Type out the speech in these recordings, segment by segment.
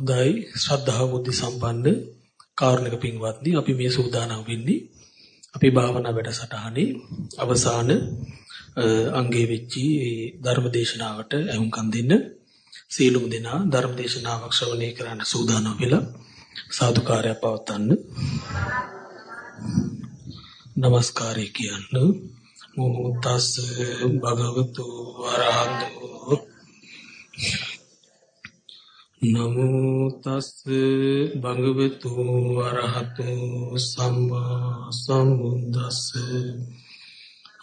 හොඳයි. ශ්‍රද්ධාව බුද්ධ සම්පන්න කාරුණික පින්වත්නි අපි මේ සූදානම් වෙන්නේ අපේ භාවනා වැඩසටහනේ අවසාන අංගයේ වෙච්චි ධර්ම දේශනාවට අහුම්කම් දෙන්න. සීලුම දෙනා ධර්ම දේශනාවක් ශ්‍රවණය කරන්න සූදානම් වෙලා සාදුකාරය පවත්වන්න. নমස්කාරය කියන්න. මොහොතස් භගවතු වරහතෝ. නමෝ තස් භගවතු වරහතෝ සම්මා සම්බුද්දස්ස.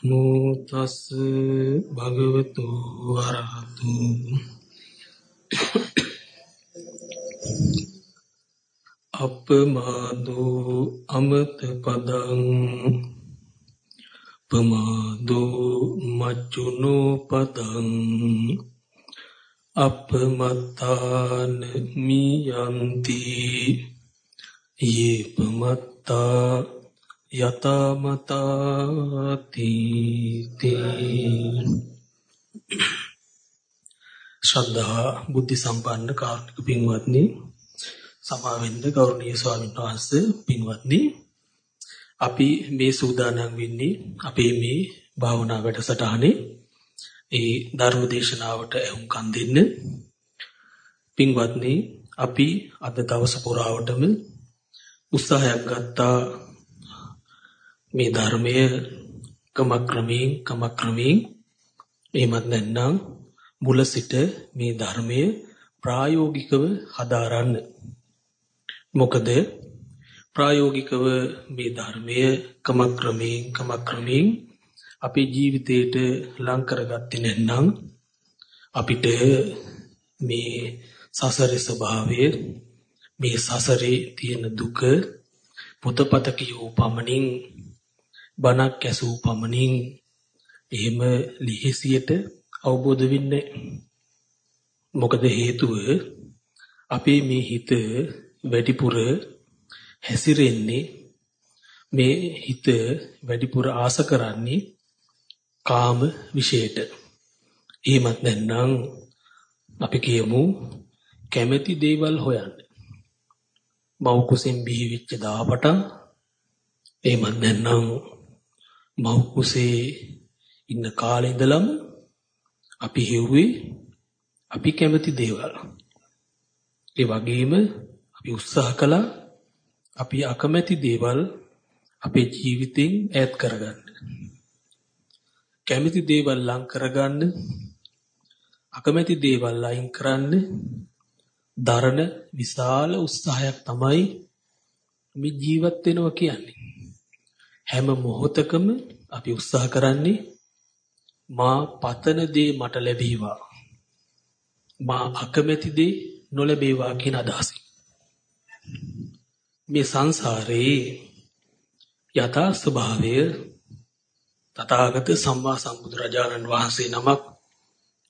නමෝ තස් භගවතු වරහතෝ අපමාදෝ අමත පදං. පමාදෝ මච්චුනෝ පදං. අපමත්තාන මියන්ති යේපමත්තා යතමතාති ශ්‍රද්ධා බුද්ධ සම්පන්න කාර්මික පින්වත්නි සමාවෙන්න ගෞරවනීය ස්වාමීන් වහන්සේ පින්වත්නි. අපි මේ සූදානම් වෙන්නේ අපේ මේ භාවනා වැඩසටහනේ. ඒ ධර්ම දේශනාවට එහුම්කන් දෙන්න. පින්වත්නි අපි අද දවස පුරාවටම උත්සාහයක් ගත්තා මේ ධර්මය කමක්‍රමයෙන් කමක්‍රමයෙන් එහෙමත් නැත්නම් මුල සිට මේ ධර්මය ප්‍රායෝගිකව හදාරන්න. මොකද ප්‍රායෝගිකව මේ ධර්මය කමක්‍රමයෙන් කමක්‍රමයෙන් අපේ ජීවිතේට ලං කරගත්තේ නැත්නම් අපිට මේ සසරේ ස්වභාවය මේ සසරේ තියෙන දුක පොතපත කියූ පමණින් බණක් ඇසූ පමණින් එහෙම ලිහිසියට අවබෝධ වෙන්නේ මොකද හේතුව අපේ මේ හිත වැඩිපුර හැසිරෙන්නේ මේ හිත වැඩිපුර ආස කරන්නේ කාම විශේෂයට. එහෙමත් නැත්නම් අපි කියමු කැමැති දේවල් හොයන්න. මව් කුසෙන් බිහිවෙච්ච දාපට එහෙමත් නැත්නම් මව් කුසේ ඉන්න කාලේ ඉඳලම අපි හෙව්වේ අපි කැමති දේවල්. ඒ වගේම අපි උත්සාහ කළා අපි අකමැති දේවල් අපේ ජීවිතෙන් ඈත් කරගන්න. කැමති දේවල් ලං කරගන්න අකමැති දේවල් අයින් කරන්න දරන විශාල උත්සාහයක් තමයි මේ ජීවත් වෙනවා කියන්නේ. හැම මොහොතකම අපි උත්සාහ කරන්නේ මා පතන දේ මට ලැබේවා. මා අකමැති දේ නොලැබේවා කියන අදහසින්. මේ සංසාරේ යථා ස්වභාවය තථාගත සම්මා සම්බුදුරජාණන් වහන්සේ නමක්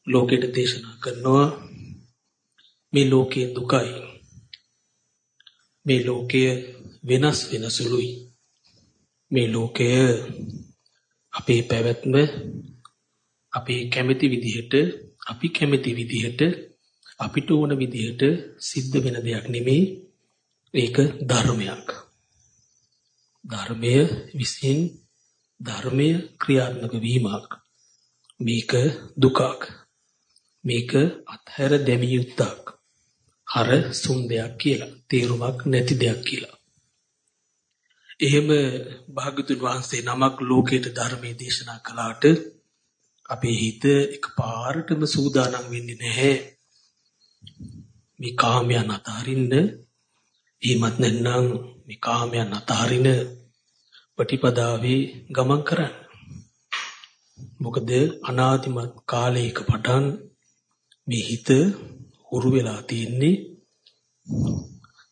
ලෝකෙට දේශනා කරනවා. මේ ලෝකයේ දුකයි. මේ ලෝකය වෙනස් වෙන සුළුයි. මේ ලෝකය අපේ පැවැත්ම අපේ කැමති විදිහට අපි කැමති විදිහට අපිට ඕන විදිහට සිද්ධ වෙන දෙයක් නෙමෙයි ඒක ධර්මයක්. ධර්මය විසින් ධර්මය ක්‍රියාත්මක වීමක්. මේක දුකක්. මේක අත්හැර දැමිය යුත්තක්. හර සුන් දෙයක් කියලා තේරුමක් නැති දෙයක් කියලා. එහෙම භාගතුන් වහන්සේ නමක් ලෝකයට ධර්මයේ දේශනා කළාට අපේ හිත එකපාරටම සූදානම් වෙන්නේ නැහැ. මේ කාමයන් අතහරින්න එහෙමත් නැත්නම් මේ කාමයන් අතහරින ප්‍රතිපදාවේ ගමන් කරන්න. මොකද අනාදිමත් කාලයක පටන් මේ හිත හුරු වෙලා තියෙන්නේ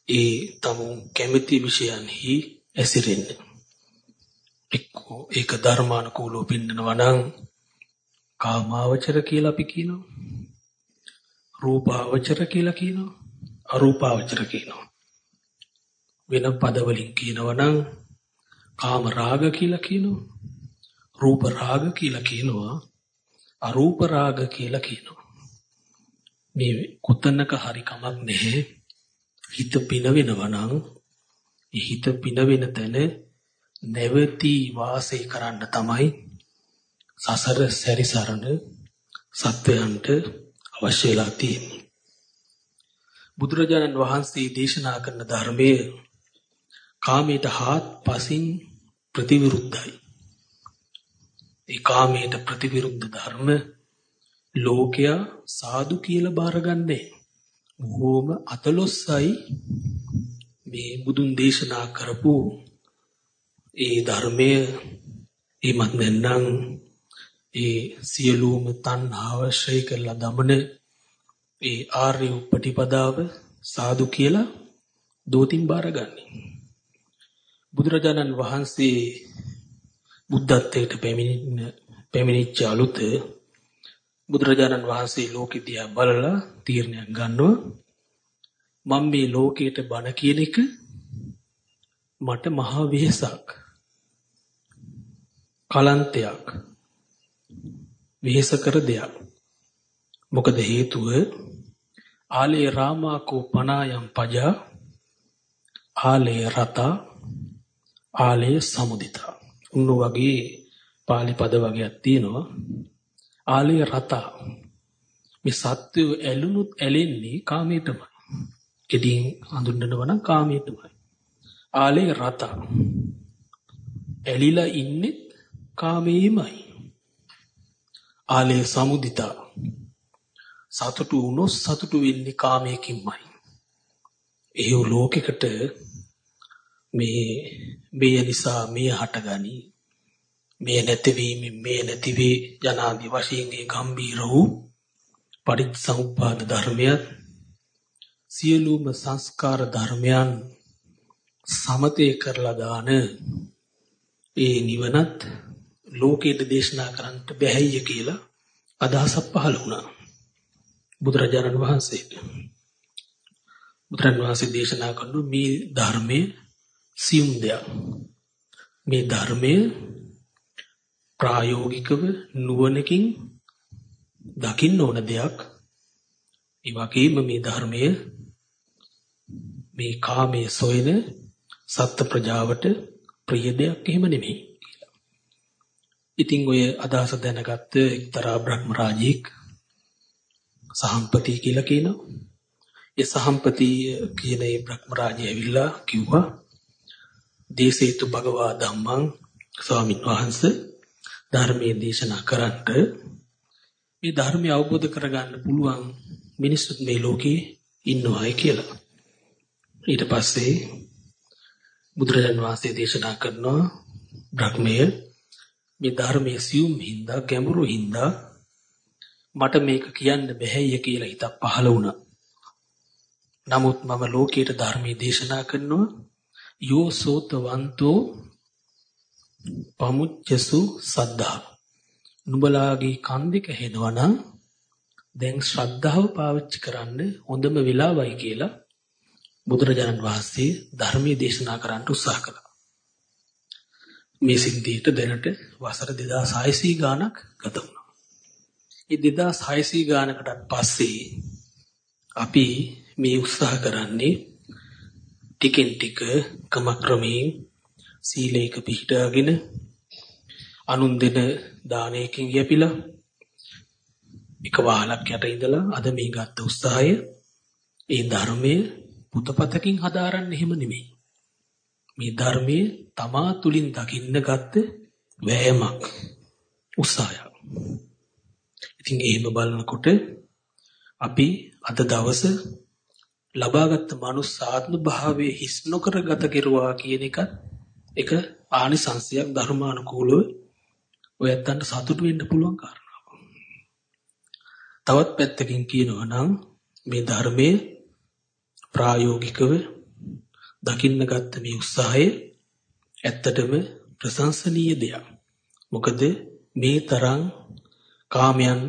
ඒ තමුන් කැමති විෂයන්හි ඇසිරෙන්න. එක්කෝ ඒක ධර්මානුකූලව පින්නනවා නම් කාමාවචර කියලා අපි කියනවා. රූපාවචර කියලා කියනවා. අරූපාවචර කියනවා. වෙන පද වලින් කියනවා නම් කාම රාග කියලා කියනවා. රූප රාග කියලා කියනවා. අරූප රාග කියලා කියනවා. මේ කොතනක හරි කමක් නැහැ. හිත පිනවෙනවා නම් හිත පිනවෙන තැන නැවති වාසය කරන්න තමයි සසර සැරිසරන සත්වයන්ට අවශ්‍ය වෙලා තියෙන්නේ. බුදුරජාණන් වහන්සේ දේශනා කරන ධර්මයේ කාමයට හාත්පසින් ප්‍රතිවිරුද්ධයි. ඒ කාමයට ප්‍රතිවිරුද්ධ ධර්ම ලෝකයා සාදු කියලා බාරගන්නේ. බොහෝම අතලොස්සයි මේ බුදුන් දේශනා කරපු ඒ ධර්මය එමත් නැත්නම් ඒ සියලුම තණ්හාව ශ්‍රේ කරලා දමන ඒ ආර්ය උපටිපදාව සාදු කියලා දෝතින් බාරගන්නේ. බුදුරජාණන් වහන්සේ බුද්ධත්වයට පැමිණෙන පැමිණිච්ච අලුත බුදුරජාණන් වහන්සේ ලෝකෙ දිහා බලලා තීරණයක් ගන්නවා. මම මේ ලෝකයට බණ කියන එක මට මහා වෙහසක් කලන්තයක් වෙහස කර දෙයක්. මොකද හේතුව ආලේ රාමාකෝ පනායම් පජා ආලේ රතා ආලේ සමුදිතා. උන්නු වගේ පාලි පද වගේක් තියෙනවා. ආලේ රතා. මේ සත්‍යය ඇලුනුත් ඇලෙන්නේ කාමයටමයි. කෙටියෙන් හඳුන්වනවා නම් කාමයටමයි. ආලේ රතා. ඇලිලා ඉන්නේ කාමයේමයි. ආලේ සමුදිතා. සතුටු වුණොත් සතුටු වෙන්නේ කාමයකින්මයි. එහෙව් ලෝකෙකට මේ මේ නිසා මේ හටගනි. මේ නැතිවීමෙන් මේ නැතිවේ ජනාදි වශයෙන් ඒ ගම්බීර වූ පටිච්චසමුප්පාද ධර්මයත් සියලුම සංස්කාර ධර්මයන් සමතේ කරලා දාන ඒ නිවනත් ලෝකයට දේශනා කරන්නට බැහැය කියලා අදහසක් පහළ වුණා. බුදුරජාණන් වහන්සේට බුදුරන් වහන්සේ දේශනා කරන මේ ධර්මයේ සියුම් දෙයක් මේ ධර්මයේ ප්‍රායෝගිකව නුවණකින් දකින්න ඕන දෙයක් ඒ වගේම මේ ධර්මයේ මේ කාමයේ සොයන සත්ත්ව ප්‍රජාවට ප්‍රිය දෙයක් එහෙම නෙමෙයි කියලා. ඉතින් ඔය අදහස දැනගත්ත එක්තරා බ්‍රහ්ම රාජෙක් සහම්පති කියලා කියනවා. ඒ සහම්පති කියන ඒ බ්‍රහ්ම රාජය ඇවිල්ලා කිව්වා දේසේතු භගවා ධම්මං ස්වාමීන් වහන්සේ ධර්මයේ දේශනා කරන්ට මේ ධර්මය අවබෝධ කරගන්න පුළුවන් මිනිස්සුත් මේ ලෝකේ ඉන්නවායි කියලා. ඊට පස්සේ බුදුරජාණන් වහන්සේ දේශනා කරනවා බ්‍රහ්මය මේ ධර්මයේ සියුම් හින්දා ගැඹුරු හින්දා මට මේක කියන්න බැහැය කියලා හිතක් පහළ වුණා. නමුත් මම ලෝකයට ධර්මයේ දේශනා කරනවා යෝ සෝතවන්තෝ පමුච්චසු සද්ධා. නුඹලාගේ කන් දෙක හෙනවනම් දැන් ශ්‍රද්ධාව පාවිච්චි කරන්න හොඳම වෙලාවයි කියලා බුදුරජාණන් වහන්සේ ධර්මයේ දේශනා කරන්න උත්සාහ කළා. මේ සිද්ධියට දැනට වසර 2600 ගාණක් ගත වුණා. ඒ 2600 ගාණකටත් පස්සේ අපි මේ උත්සාහ කරන්නේ ටිකෙන් ටික ක්‍රමක්‍රමයෙන් සීලයක පිහිටාගෙන අනුන් දෙන දානයකින් යැපිලා එක වහලක් යට ඉඳලා අද මේ ගත්ත උත්සාහය ඒ ධර්මයේ පුතපතකින් හදාරන්න එහෙම නෙමෙයි. මේ ධර්මයේ තමා තුලින් දකින්න ගත්ත වෑයමක් උත්සාහයක්. ඉතින් එහෙම බලනකොට අපි අද දවස ලබාගත් මනුස්සාත්ම භාවයේ හිස් නොකර ගත කෙරුවා කියන එකත් එක ආනිසංශයක් ධර්මානුකූලව ඔයත්තන්ට සතුටු වෙන්න පුළුවන් කාරණාවක්. තවත් පැත්තකින් කියනවා නම් මේ ධර්මයේ ප්‍රායෝගිකව දකින්න ගත්ත මේ උත්සාහය ඇත්තටම ප්‍රශංසනීය දෙයක්. මොකද මේ තරම් කාමයන්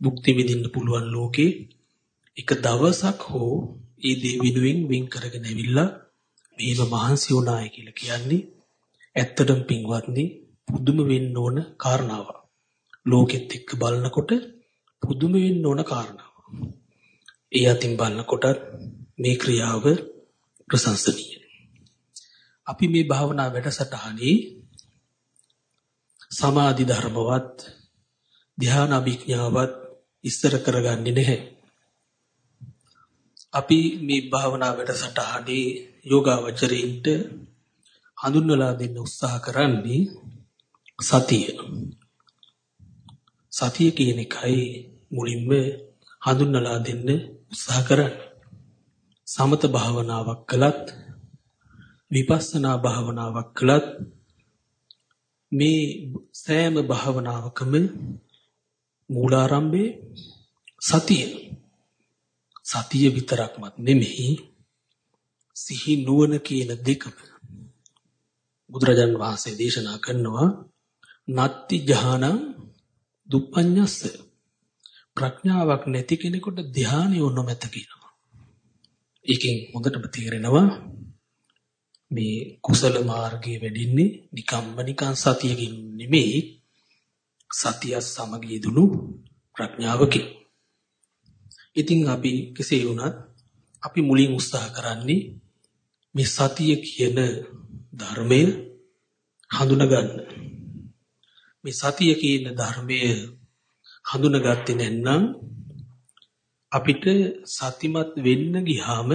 භුක්ති විඳින්න පුළුවන් ලෝකේ එක දවසක් හෝ ඒ දේ වෙනුවෙන් වෙන් කරගෙන ඇවිල්ලා මෙහෙම මහන්සි වුණායි කියලා කියන්නේ ඇත්තටම පින්වත්නි පුදුම වෙන්න ඕන කාරණාවක්. ලෝකෙත් එක්ක බලනකොට පුදුම වෙන්න ඕන කාරණාවක්. ඒ අතින් බලනකොටත් මේ ක්‍රියාව ප්‍රශංසනීයයි. අපි මේ භාවනා වැඩසටහනේ සමාධි ධර්මවත් ධ්‍යාන අභිඥාවත් ඉස්තර කරගන්නේ නැහැ. අපි මේ භාවනා වැඩසටහනේ යෝගාවචරයින්ට හඳුන්වලා දෙන්න උත්සාහ කරන්නේ සතිය. සතිය කියන එකයි මුලින්ම හඳුන්වලා දෙන්න උත්සාහ කරන්නේ. සමත භාවනාවක් කළත් විපස්සනා භාවනාවක් කළත් මේ සෑම භාවනාවකම මූලාරම්භයේ සතිය සතිය විතරක්මත් නෙමෙහි සිහි නුවණ කියන දෙකම බුදුරජාන් වහන්සේ දේශනා කරනවා නත්ති ජහනං දුප්පඤ්ඤස්ස ප්‍රඥාවක් නැති කෙනෙකුට ධානය නොමැත කියනවා. ඒකෙන් හොඳටම තේරෙනවා මේ කුසල මාර්ගයේ වැඩින්නේ නිකම්ම නිකන් සතියකින් නෙමෙයි සතිය සමගිය දුණු ප්‍රඥාවකින්. ඉතින් අපි කෙසේ වුණත් අපි මුලින් උත්සාහ කරන්නේ මේ සතිය කියන ධර්මය හඳුනගන්න. මේ සතිය කියන ධර්මය හඳුනගත්තේ නැත්නම් අපිට සතිමත් වෙන්න ගියාම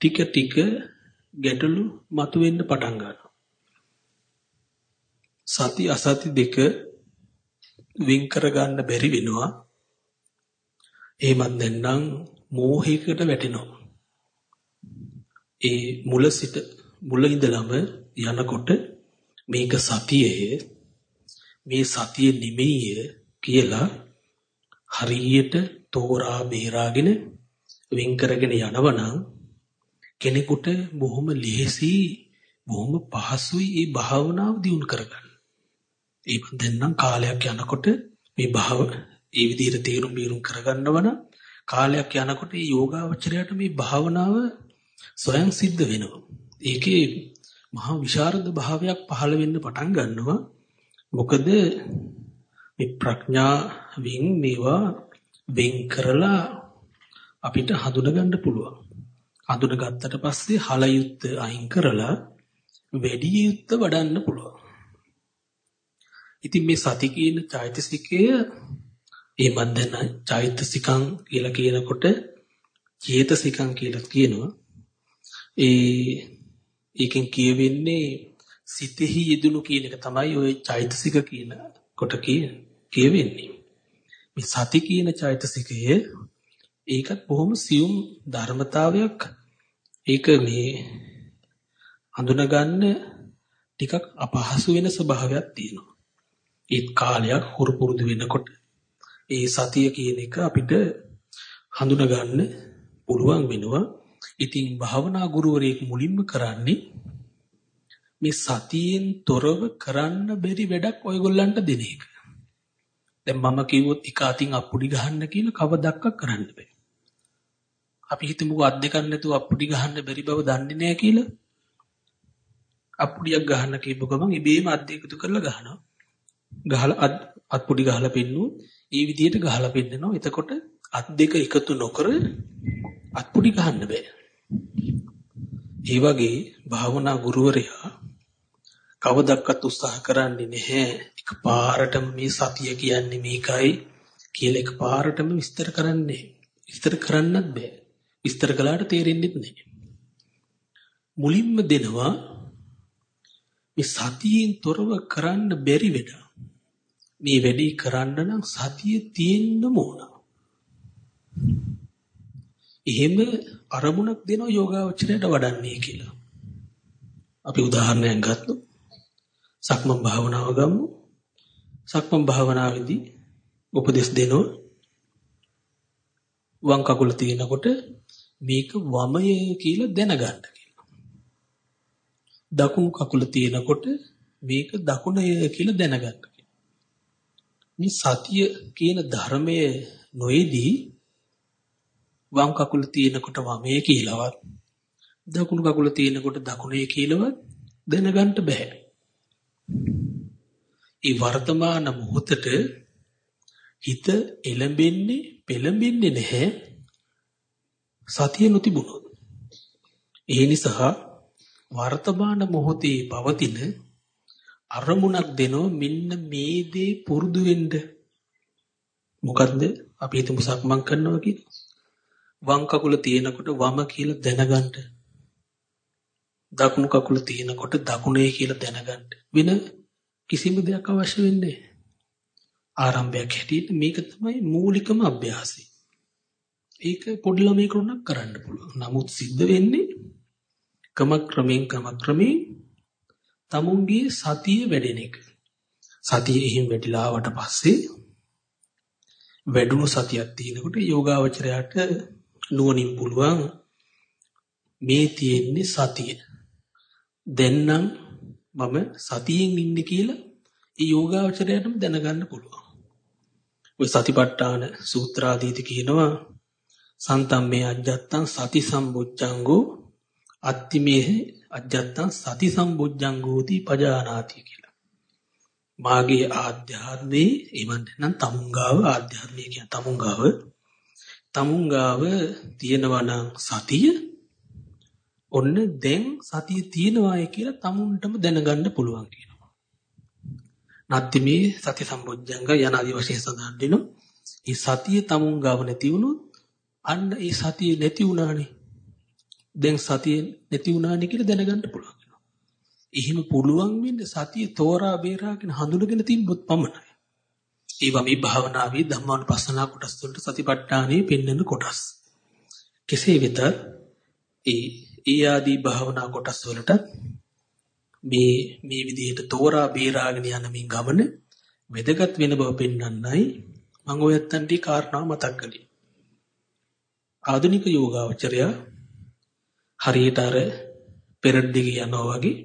ටික ටික ගැටලු මතුවෙන්න පටන් ගන්නවා. සති අසති දෙක වෙන් කරගන්න බැරි වෙනවා. එහෙමත් නැත්නම් මෝහයකට වැටෙනවා. ඒ මුල සිට මුල ඉඳලම යනකොට මේක සතියේ මේ සතිය නිමෙය කියලා හරියට තෝරා බේරාගෙන වෙන් කරගෙන යනවනම් කෙනෙකුට බොහොම ලිහිසි බොහොම පහසුයි මේ භාවනාව දියුණු කරගන්න. ඒ දැන් නම් කාලයක් යනකොට මේ භාව ඒ විදිහට තීරුම් බීරුම් කරගන්නවනම් කාලයක් යනකොට මේ යෝගාවචරයට මේ භාවනාව ස්වයං සිද්ධ වෙනවා. ඒකේ මහා විශාරද භාවයක් පහළ වෙන්න පටන් ගන්නවා. මොකද මේ ප්‍රඥාවෙන් මේවා වෙන් කරලා අපිට හඳුනගන්න පුළුවන්. හඳුනගත්තට පස්සේ හලයුත්ත අයින් කරලා වැඩි යුත්ත වඩන්න පුළුවන්. ඉතින් මේ සති කියන චෛතසිකය ඒ මන්දන චෛතසිකං කියලා කියනකොට චේතසිකං කියලා කියනවා. ඒ ඒකෙන් කියවෙන්නේ සිතෙහි යෙදුණු කියන එක තමයි ওই චෛතසික කියන කොට කියවෙන්නේ. මේ සති කියන චෛතසිකය ඒකත් බොහොම සියුම් ධර්මතාවයක්. ඒක මේ හඳුනගන්න ටිකක් අපහසු වෙන ස්වභාවයක් තියෙනවා. ඒත් කාලයක් හුරු පුරුදු වෙනකොට ඒ සතිය කියන එක අපිට හඳුනගන්න පුළුවන් වෙනවා. ඉතින් භාවනා ගුරුවරයෙක් මුලින්ම කරන්නේ මේ සතියෙන් තොරව කරන්න බැරි වැඩක් ඔයගොල්ලන්ට දෙන එක. දැන් මම කිව්වොත් එක අතින් අප්පුඩි ගහන්න කියලා කවදක්ක කරන්න බෑ. අපි හිතමුකෝ අත් දෙකක් නැතුව අප්පුඩි ගහන්න බැරි බව දන්නේ නැහැ කියලා. අප්පුඩියක් ගහන්න කියපු ගමන් ඉබේම අත් දෙක එකතු කරලා ගහනවා. ගහලා අත් අත්පුඩි ගහලා පෙන්නුවොත් ඒ විදිහට ගහලා පෙන්නනවා. එතකොට අත් දෙක එකතු නොකර අත්පුඩි ගහන්න බෑ. ඒ වගේ භාවනා ගුරුවරයා කවදක්වත් උත්සාහ කරන්නේ නැහැ එකපාරටම මේ සතිය කියන්නේ මේකයි කියලා එකපාරටම විස්තර කරන්නේ. විස්තර කරන්නත් බෑ. විස්තර කළාට තේරෙන්නේ නැහැ. මුලින්ම දෙනවා මේ සතියෙන් තොරව කරන්න බැරි වෙඩ. මේ වැඩේ කරන්න නම් සතිය තියෙන්න ඕන. එහෙම අරමුණක් දෙනවා යෝගාවචරයට වඩන්නේ කියලා. අපි උදාහරණයක් ගත්තොත් සක්මන් භාවනාව ගමු. සක්මන් භාවනාවේදී උපදෙස් දෙනවා වම් කකුල තියෙනකොට මේක වමය කියලා දැනගන්න කියලා. දකුණු කකුල තියෙනකොට මේක දකුණය කියලා දැනගන්න කියලා. මේ සතිය කියන ධර්මයේ නොයේදී වම් කකුල තියෙනකොට වමේ කියලාවත් දකුණු කකුල තියෙනකොට දකුණේ කියලාවත් දැනගන්න බෑ. ඒ වර්තමාන මොහොතට හිත එළඹෙන්නේ පෙළඹෙන්නේ නැහැ සතිය නොතිබුණොත් ඒ නිසා වර්තමාන මොහොතේ පවතින අරමුණක් දෙනෝ මෙන්න මේ දේ පුරුදු වෙන්න. මොකද්ද? අපි හිතමු සක්මන් කරනවා කියලා. වම් කකුල තියෙනකොට වම කියලා දැනගන්න. දකුණු කකුල තියෙනකොට දකුණේ කියලා දැනගන්න. වෙන කිසිම දෙයක් අවශ්‍ය වෙන්නේ ආරම්භයක් හැටියට මේක තමයි මූලිකම අභ්‍යාසය. ඒක පොඩි ළමයෙකුට උනක් කරන්න පුළුවන්. නමුත් සිද්ධ වෙන්නේ ක්‍රමක්‍රමයෙන් ක්‍රමක්‍රමයෙන් තමුන්ගේ සතිය වැඩෙන එක. සතිය එහෙම වැඩිලා ආවට පස්සේ වැඩුණු සතියක් තියෙනකොට යෝගාවචරයට නුවණින් පුළුවන් මේ තියෙන්නේ සතිය. දැන් නම් මම සතියෙන් ඉන්නේ කියලා ඒ යෝගාවචරයටම දැනගන්න පුළුවන්. ඔය සතිපට්ඨාන සූත්‍රාදීති කියනවා සන්තම්මේ අජ්ජත්තං සති සම්බුද්ධංගෝ අත්තිමේ අජ්ජත්තං සති සම්බුද්ධංගෝති පජානාති කියලා. මාගේ ආධ්‍යාත්මේ එවන් නම් තමුංගාව ආධ්‍යාත්මය කියන තමුංගාව තමුංගාව තියෙනවා නම් සතිය ඔන්න දැන් සතිය තියෙනවායි කියලා තමුන්ටම දැනගන්න පුළුවන් කියනවා. නැත්ති මේ සති සම්බොජ්ජංග යන ආදි වශයෙන් සඳහන් වෙනවා. මේ සතිය තමුංගාව නැති වුණොත් අන්න ඒ සතිය නැති වුණානේ. දැන් සතිය නැති වුණානේ කියලා දැනගන්න පුළුවන්. එහෙම පුළුවන් වෙන්නේ සතිය තෝරා බේරාගෙන හඳුනගෙන තිබ්බොත් පමණයි. ඒවා මේ භාවනාවේ ධම්මානුපස්සනා කොටස් වලට සතිපට්ඨානෙ පෙන්වන කොටස්. කෙසේ වෙතත් ඒ ඒ ආදී භාවනා කොටස් වලට මේ මේ විදිහට තෝරා බේරාගෙන යන මේ ගමන වැදගත් වෙන බව පෙන්වන්නයි මම ඔයත්තන්ටි කාරණා මතක් කළේ. ආධුනික යෝගාවචරය හරියට අර පෙරට දිගේ යනවා වගේ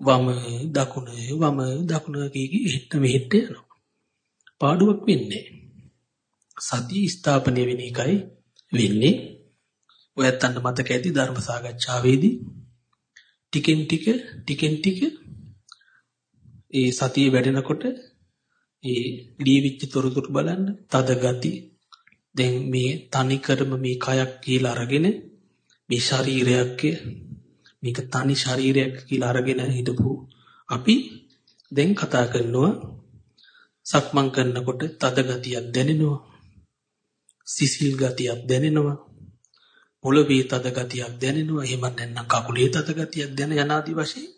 වම දකුණ වම දකුණ කී හිට මෙහෙට යනවා. පාඩුවක් වෙන්නේ සතිය ස්ථාපනය වෙන එකයි වෙන්නේ. ඔයත් අන්න මතක ඇති ධර්ම සාකච්ඡාවේදී ටිකෙන් ටික ටිකෙන් ටික ඒ සතිය වැඩෙනකොට ඒ දීවිච්ච තොරතුරු බලන්න තද ගති දැන් මේ තනි කරම මේ කයක් කියලා අරගෙන මේ ශරීරයක් මේක තනි ශරීරයක් කියලා අරගෙන හිටපු අපි දැන් කතා කරනවා සක්මන් කරනකොට තද ගතියක් දැනෙනවා. සිසිල් ගතියක් දැනෙනවා. පොළවේ තද ගතියක් දැනෙනවා. එහෙම නැත්නම් කකුලේ තද ගතියක් දැන යනාදි වශයෙන්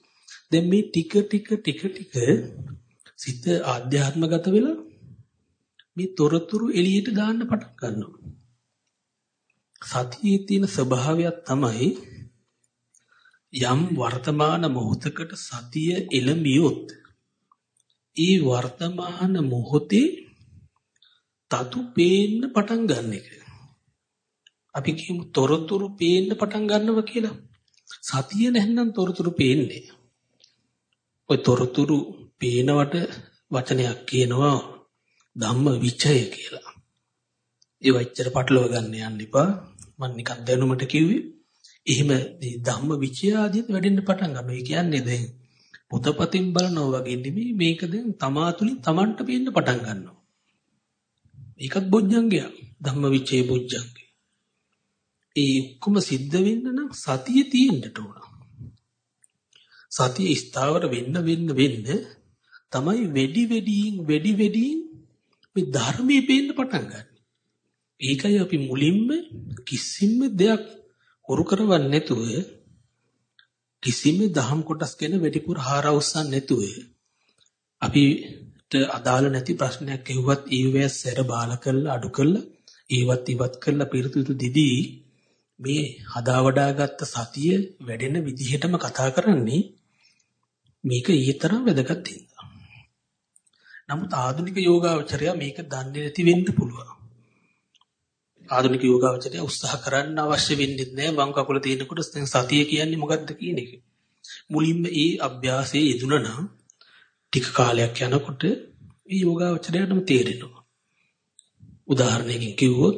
දැන් මේ ටික ටික ටික ටික සිත ආධ්‍යාත්මගත වෙලා මේ තොරතුරු එළියට දාන්න පටන් ගන්නවා. සතියේ තියෙන ස්වභාවයක් තමයි යම් වර්තමාන මොහොතකට සතිය එළඹියොත් ඒ වර්තමාන මොහොතේ තතු පේන්න පටන් ගන්න එක. අපි කියමු තොරතුරු පේන්න පටන් ගන්නවා කියලා. සතිය නැත්නම් තොරතුරු පේන්නේ. ඔය තොරතුරු පේනවට වචනයක් කියනවා ධම්ම විචය කියලා. ඒ වච්චර පටලව ගන්න යන්න එපා. මම නිකන් දැනුමට කිව්වේ. එහෙම මේ ධම්ම විචය ආදිත් වැඩෙන්න පටන් ගන්නවා. ඒ කියන්නේ දැන් පොතපතින් බලනවා වගේ නෙමෙයි මේක දැන් තමා තුලින් Tamanට පේන්න පටන් ගන්නවා. ඒකත් බොජ්ජංගයක්. ධම්මවිචේ බොජ්ජංගේ. ඒ ඔක්කොම සිද්ධ වෙන්න නම් සතිය තියෙන්න ඕන. සතිය ස්ථාවර වෙන්න වෙන්න වෙන්න තමයි වැඩි වැඩියෙන් වැඩි වැඩියෙන් මේ ධර්මයේ පේන්න පටන් ගන්න. ඒකයි අපි මුලින්ම කිසිම දෙයක් හොරු කරවන්නේ නැතුව කිසිම දහම් කොටස් ගැන වැඩිපුර හාරවස්සන් නැතුව අපිට අදාළ නැති ප්‍රශ්නයක් ඇහුවත් ඊවැ සැර බාල කරලා අඩු කරලා ඒවත් ඉවත් කරලා පිළිතුරු දිදී මේ හදා වඩාගත්ත සතිය වැඩෙන විදිහටම කතා කරන්නේ මේක ඊතරම් වැදගත් හින්දා. නමුත් ආධුනික යෝගාවචරය මේක දන්නේ නැති වෙන්න පුළුවන්. ආධුනික යෝගාවචරය උත්සාහ කරන්න අවශ්‍ය වෙන්නේ නැහැ වම් කකුල තියෙනකොට දැන් සතිය කියන්නේ මොකක්ද කියන එක. මුලින්ම ඒ අභ්‍යාසයේ යෙදුණා නම් ටික කාලයක් යනකොට මේ යෝගාවචරයටම තේරෙනවා. උදාහරණයකින් කිව්වොත්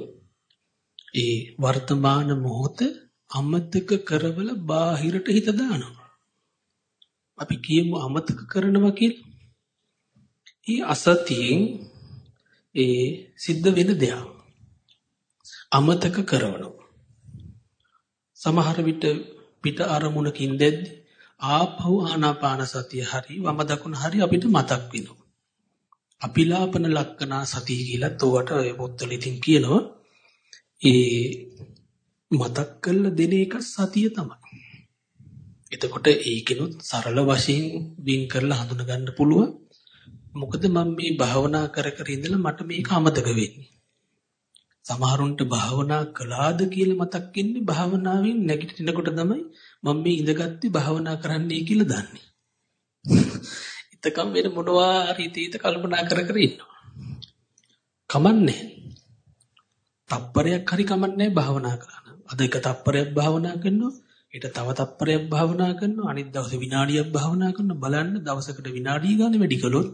ඒ වර්තමාන මොහොත අමතක කරවල බාහිරට හිත දානවා. අපි කියමු අමතක කරනවා කියලා. ඒ අසතියෙන් ඒ සිද්ධ වෙන දෙයක්. අමතක කරනවා. සමහර විට පිට අරමුණකින් දෙද්දි ආපහු ආනාපාන සතිය හරි වම දකුණ හරි අපිට මතක් වෙනවා. අපිලාපන ලක්කනා සතිය කියලා තෝවට ඔය පොත්වල ඉතින් කියනවා. ඒ මතක් කරලා දෙන එක සතිය තමයි. එතකොට ඒකිනුත් සරල වශයෙන් වින් කරලා හඳුන ගන්න පුළුවන්. මොකද මම මේ භාවනා කර කර ඉඳලා මට මේක අමතක වෙන්නේ. සමහරුන්ට භාවනා කළාද කියලා මතක් වෙන්නේ භාවනාවෙන් නැගිටිනකොට තමයි මම මේ ඉඳගත්තේ භාවනා කරන්නයි කියලා දන්නේ. එතකම් වෙන මොනවා රීතියද කල්පනා කර කර ඉන්නවා. කමන්නේ. තප්පරයක් හරි කමන්නේ භාවනා කරන. අද එක තප්පරයක් භාවනා කරනවා ඊට තව තප්පරයක් භාවනා කරනවා අනිත් දවසේ විනාඩියක් භාවනා කරනවා බලන්න දවසකට විනාඩිය ගන්න වැඩි කළොත්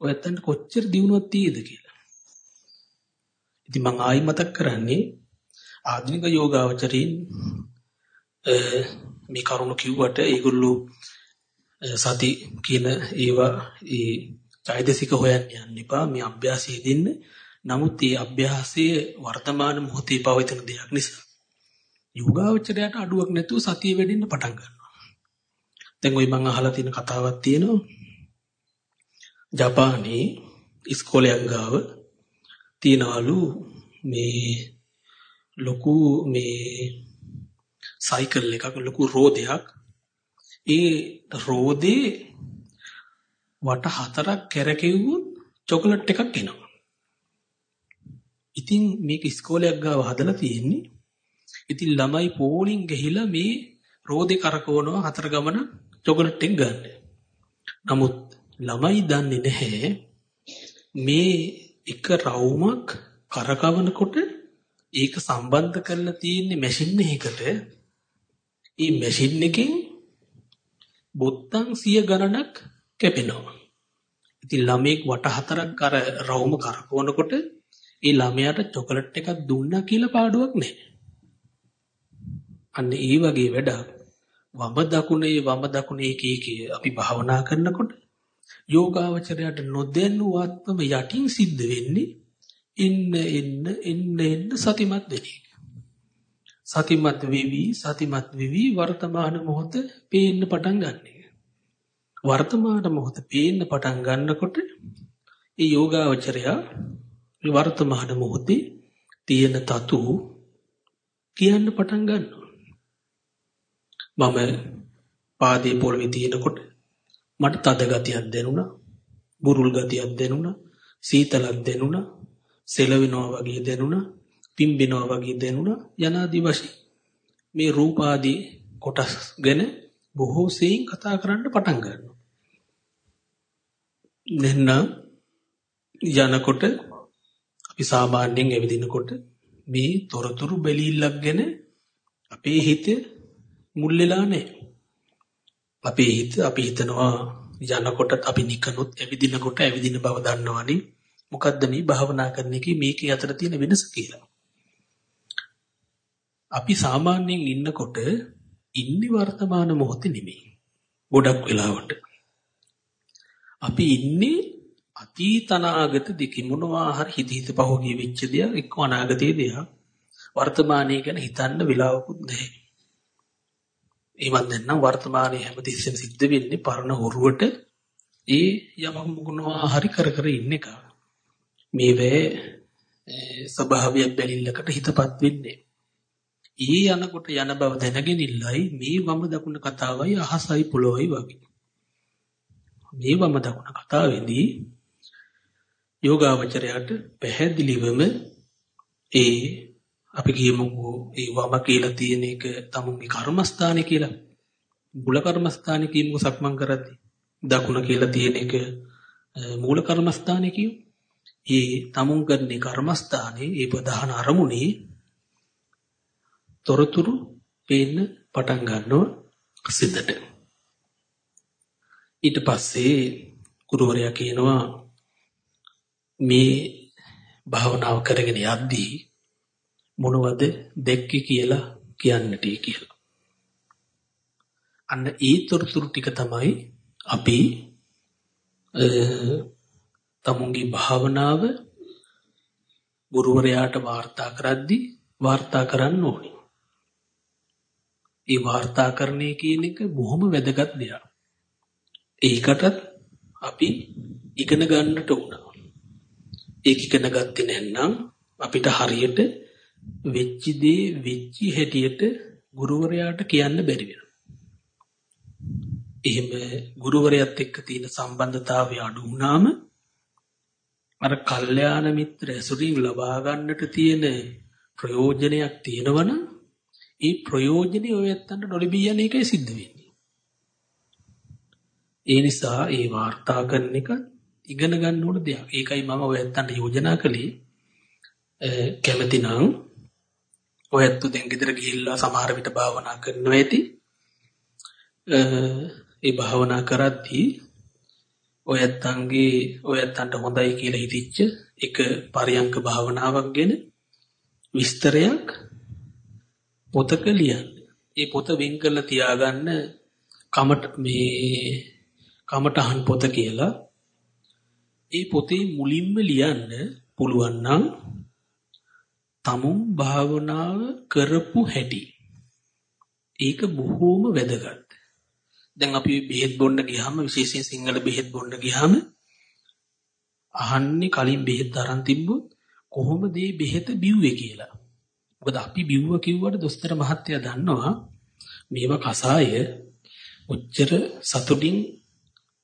ඔය ඇත්තන්ට කොච්චර දියුණුවක් තියෙද කියලා. ඉතින් මම ආයි මතක් කරන්නේ ආධුනික යෝගාවචරීන් මේ කරුණ කිව්වට ඒගොල්ලෝ සති කියන ඒවා ඒ චෛතසික හොයන්න යන්න එපා මේ අභ්‍යාසයේ දෙන්න. නමුත් මේ අභ්‍යාසයේ වර්තමාන මොහොතේ පවතින දෙයක් නිසා යෝගාවචරයට අඩුවක් නැතුව සතිය වැඩෙන්න පටන් ගන්නවා. දැන් ওই මම අහලා තියෙන කතාවක් තියෙනවා. ජපානයේ ඉස්කෝලයක් ගාව තියනවලු මේ ලොකු මේ සයිකල් එකක් ලොකු රෝදයක් ඒ රෝදේ වට හතරක් කැරකෙව්වොත් චොකලට් එකක් එනවා. ඉතින් මේක ඉස්කෝලයක් ගාව හදලා තියෙන්නේ. ඉතින් ළමයි පෝලිං ගිහිලා මේ රෝදේ කරකවනවා හතර ගමන චොකලට් එක ගන්න. නමුත් ළමයි දන්නේ නැහැ මේ එක රවුමක් කරකවනකොට ඒක සම්බන්ධ කරලා තියෙන්නේ මැෂින් එකකට. ඒ මැෂින් එකෙන් බොත්තම් සිය ගණනක් කැපෙනවා. ඉතින් ළමෙක් වට හතරක් අර රවුම කරකවනකොට ඒ ළමයාට චොකලට් එකක් දුන්නා කියලා පාඩුවක් නැහැ. අන්න ඒ වගේ වැඩක් වම දකුණේ වම දකුණේ කී අපි භාවනා කරනකොට යෝගාවචරයට නොදැනුවත්වම යටින් සිද්ධ වෙන්නේ ඉන්න එන්න එන්න එන්න සතිමත් වෙන එක. සතිමත් වෙවි සතිමත් වෙවි වර්තමාන මොහොත පේන්න පටන් ගන්න එක. වර්තමාන මොහොත පේන්න පටන් ගන්නකොට ඒ යෝගාවචරයා වර්තමාන මොහොතේ තියෙන තතු කියන්න පටන් ගන්නවා. මම පාදයේ පොළවේ තියෙනකොට මට තද ගතියක් දැනුණා. බුරුල් ගතියක් දැනුණා. සීතලක් දැනුණා. සෙලවෙනවා වගේ දැනුණා. පිම්බෙනවා වගේ දැනුණා. යනාදි වශයෙන් මේ රූප ආදී කොටස් ගැන බොහෝ සෙයින් කතා කරන්න පටන් ගන්නවා. දෙන්න යනකොට අපි සාමාන්‍යයෙන් ඇවිදිනකොට මේ තොරතුරු බැලීල්ලක් ගැන අපේ හිත මුල් වෙලා නැහැ. අපේ හිත අපි හිතනවා යනකොට අපි නිකනොත් ඇවිදිනකොට ඇවිදින බව දන්නවනේ. මොකද්ද මේ භාවනා කරන එකේ මේකේ අතර තියෙන වෙනස කියලා. අපි සාමාන්‍යයෙන් ඉන්නකොට ඉන්නේ වර්තමාන මොහොතේ නෙමෙයි. ගොඩක් වෙලාවට. අපි ඉන්නේ අතීත අනාගත දෙක මොනවා හරි හිත හිත පහෝගිය වෙච්ච දෙයක් එක්ක අනාගතයේ දෙයක් වර්තමානයේ ගැන හිතන්න වෙලාවකුත් නැහැ. ඒවත් නැත්නම් වර්තමානයේ හැමතිස්සෙම සිද්ධ වෙන්නේ පරණ හොරුවට ඒ යමක් මොනවා හරි කර කර ඉන්න එක. මේ වේ ස්වභාවය බැලිල්ලකට හිතපත් වෙන්නේ. ඊ යනකොට යන බව දැනගෙන ඉල්ලයි මේ වම දකුණ කතාවයි අහසයි පොළොවයි වගේ. මේ වම දකුණ කතාවේදී යෝගාවචරයට පැහැදිලිවම ඒ අපි කියමුකෝ ඒ වම කියලා තියෙන එක තමුන්ගේ කර්මස්ථානේ කියලා. මුල කර්මස්ථානේ කියමුකෝ සක්මන් කරද්දී. දකුණ කියලා තියෙන එක මූල කර්මස්ථානේ කියමු. ඒ තමුන් කරන්නේ කර්මස්ථානේ ඒ ප්‍රධාන අරමුණේ තොරතුරු පේන්න පටන් ගන්නවා සිතට. ඊට පස්සේ ගුරුවරයා කියනවා මේ භාවනාව කරගෙන යද්දී මොනවද දැක්කේ කියලා කියන්නට කියලා. අන්න ඒ තොරතුරු ටික තමයි අපි තමුන්ගේ භාවනාව ගුරුවරයාට වාර්තා කරද්දී වාර්තා කරන්න ඕනේ. ඒ වාර්තාකරණය කියන එක බොහොම වැදගත් දෙයක්. ඒකටත් අපි ඉගෙන ගන්නට උනා. ඒක ඉගෙන ගත්තේ නැත්නම් අපිට හරියට වෙච්ච දේ වෙච්ච හැටියට ගුරුවරයාට කියන්න බැරි වෙනවා. එහෙම ගුරුවරයාත් එක්ක තියෙන සම්බන්ධතාවය අඩු වුණාම අර කල්යාණ මිත්‍ර ඇසුරින් ලබා ගන්නට තියෙන ප්‍රයෝජනයක් තියෙනවනම් ඒ ප්‍රයෝජනේ ඔය ඇත්තන්ට නොලැබී යන එකයි සිද්ධ වෙන්නේ. ඒ නිසා ඒ වාර්තා කරන එක ඉගෙන ගන්න ඕන දෙයක්. ඒකයි මම ඔය ඇත්තන්ට යෝජනා කළේ කැමතිනම් ඔය ඇත්තු දැන් ගෙදර ගිහිල්ලා සමහර විට භාවනා කරනවා ඇති. ඒ භාවනා කරද්දී ඔය ඇත්තන්ගේ ඔය ඇත්තන්ට හොඳයි කියලා හිතිච්ච එක පරියංක භාවනාවක් ගැන විස්තරයක් පොතක ලියන්න. ඒ පොත වෙන් කරලා තියාගන්න කමට මේ කමටහන් පොත කියලා. ඒ පොතේ මුලින්ම ලියන්න පුළුවන් නම් තමුන් භාවනාව කරපු හැටි. ඒක බොහෝම වැදගත්. දැන් අපි බෙහෙත් බොන්න ගියාම විශේෂයෙන් සිංහල බෙහෙත් බොන්න ගියාම අහන්නේ කලින් බෙහෙත් අරන් තිබ්බොත් කොහොමද මේ බෙහෙත බිව්වේ කියලා. මොකද අපි බිව්ව කිව්වට දොස්තර මහත්තයා දන්නවා මේවා කසාය ඔච්චර සතුටින්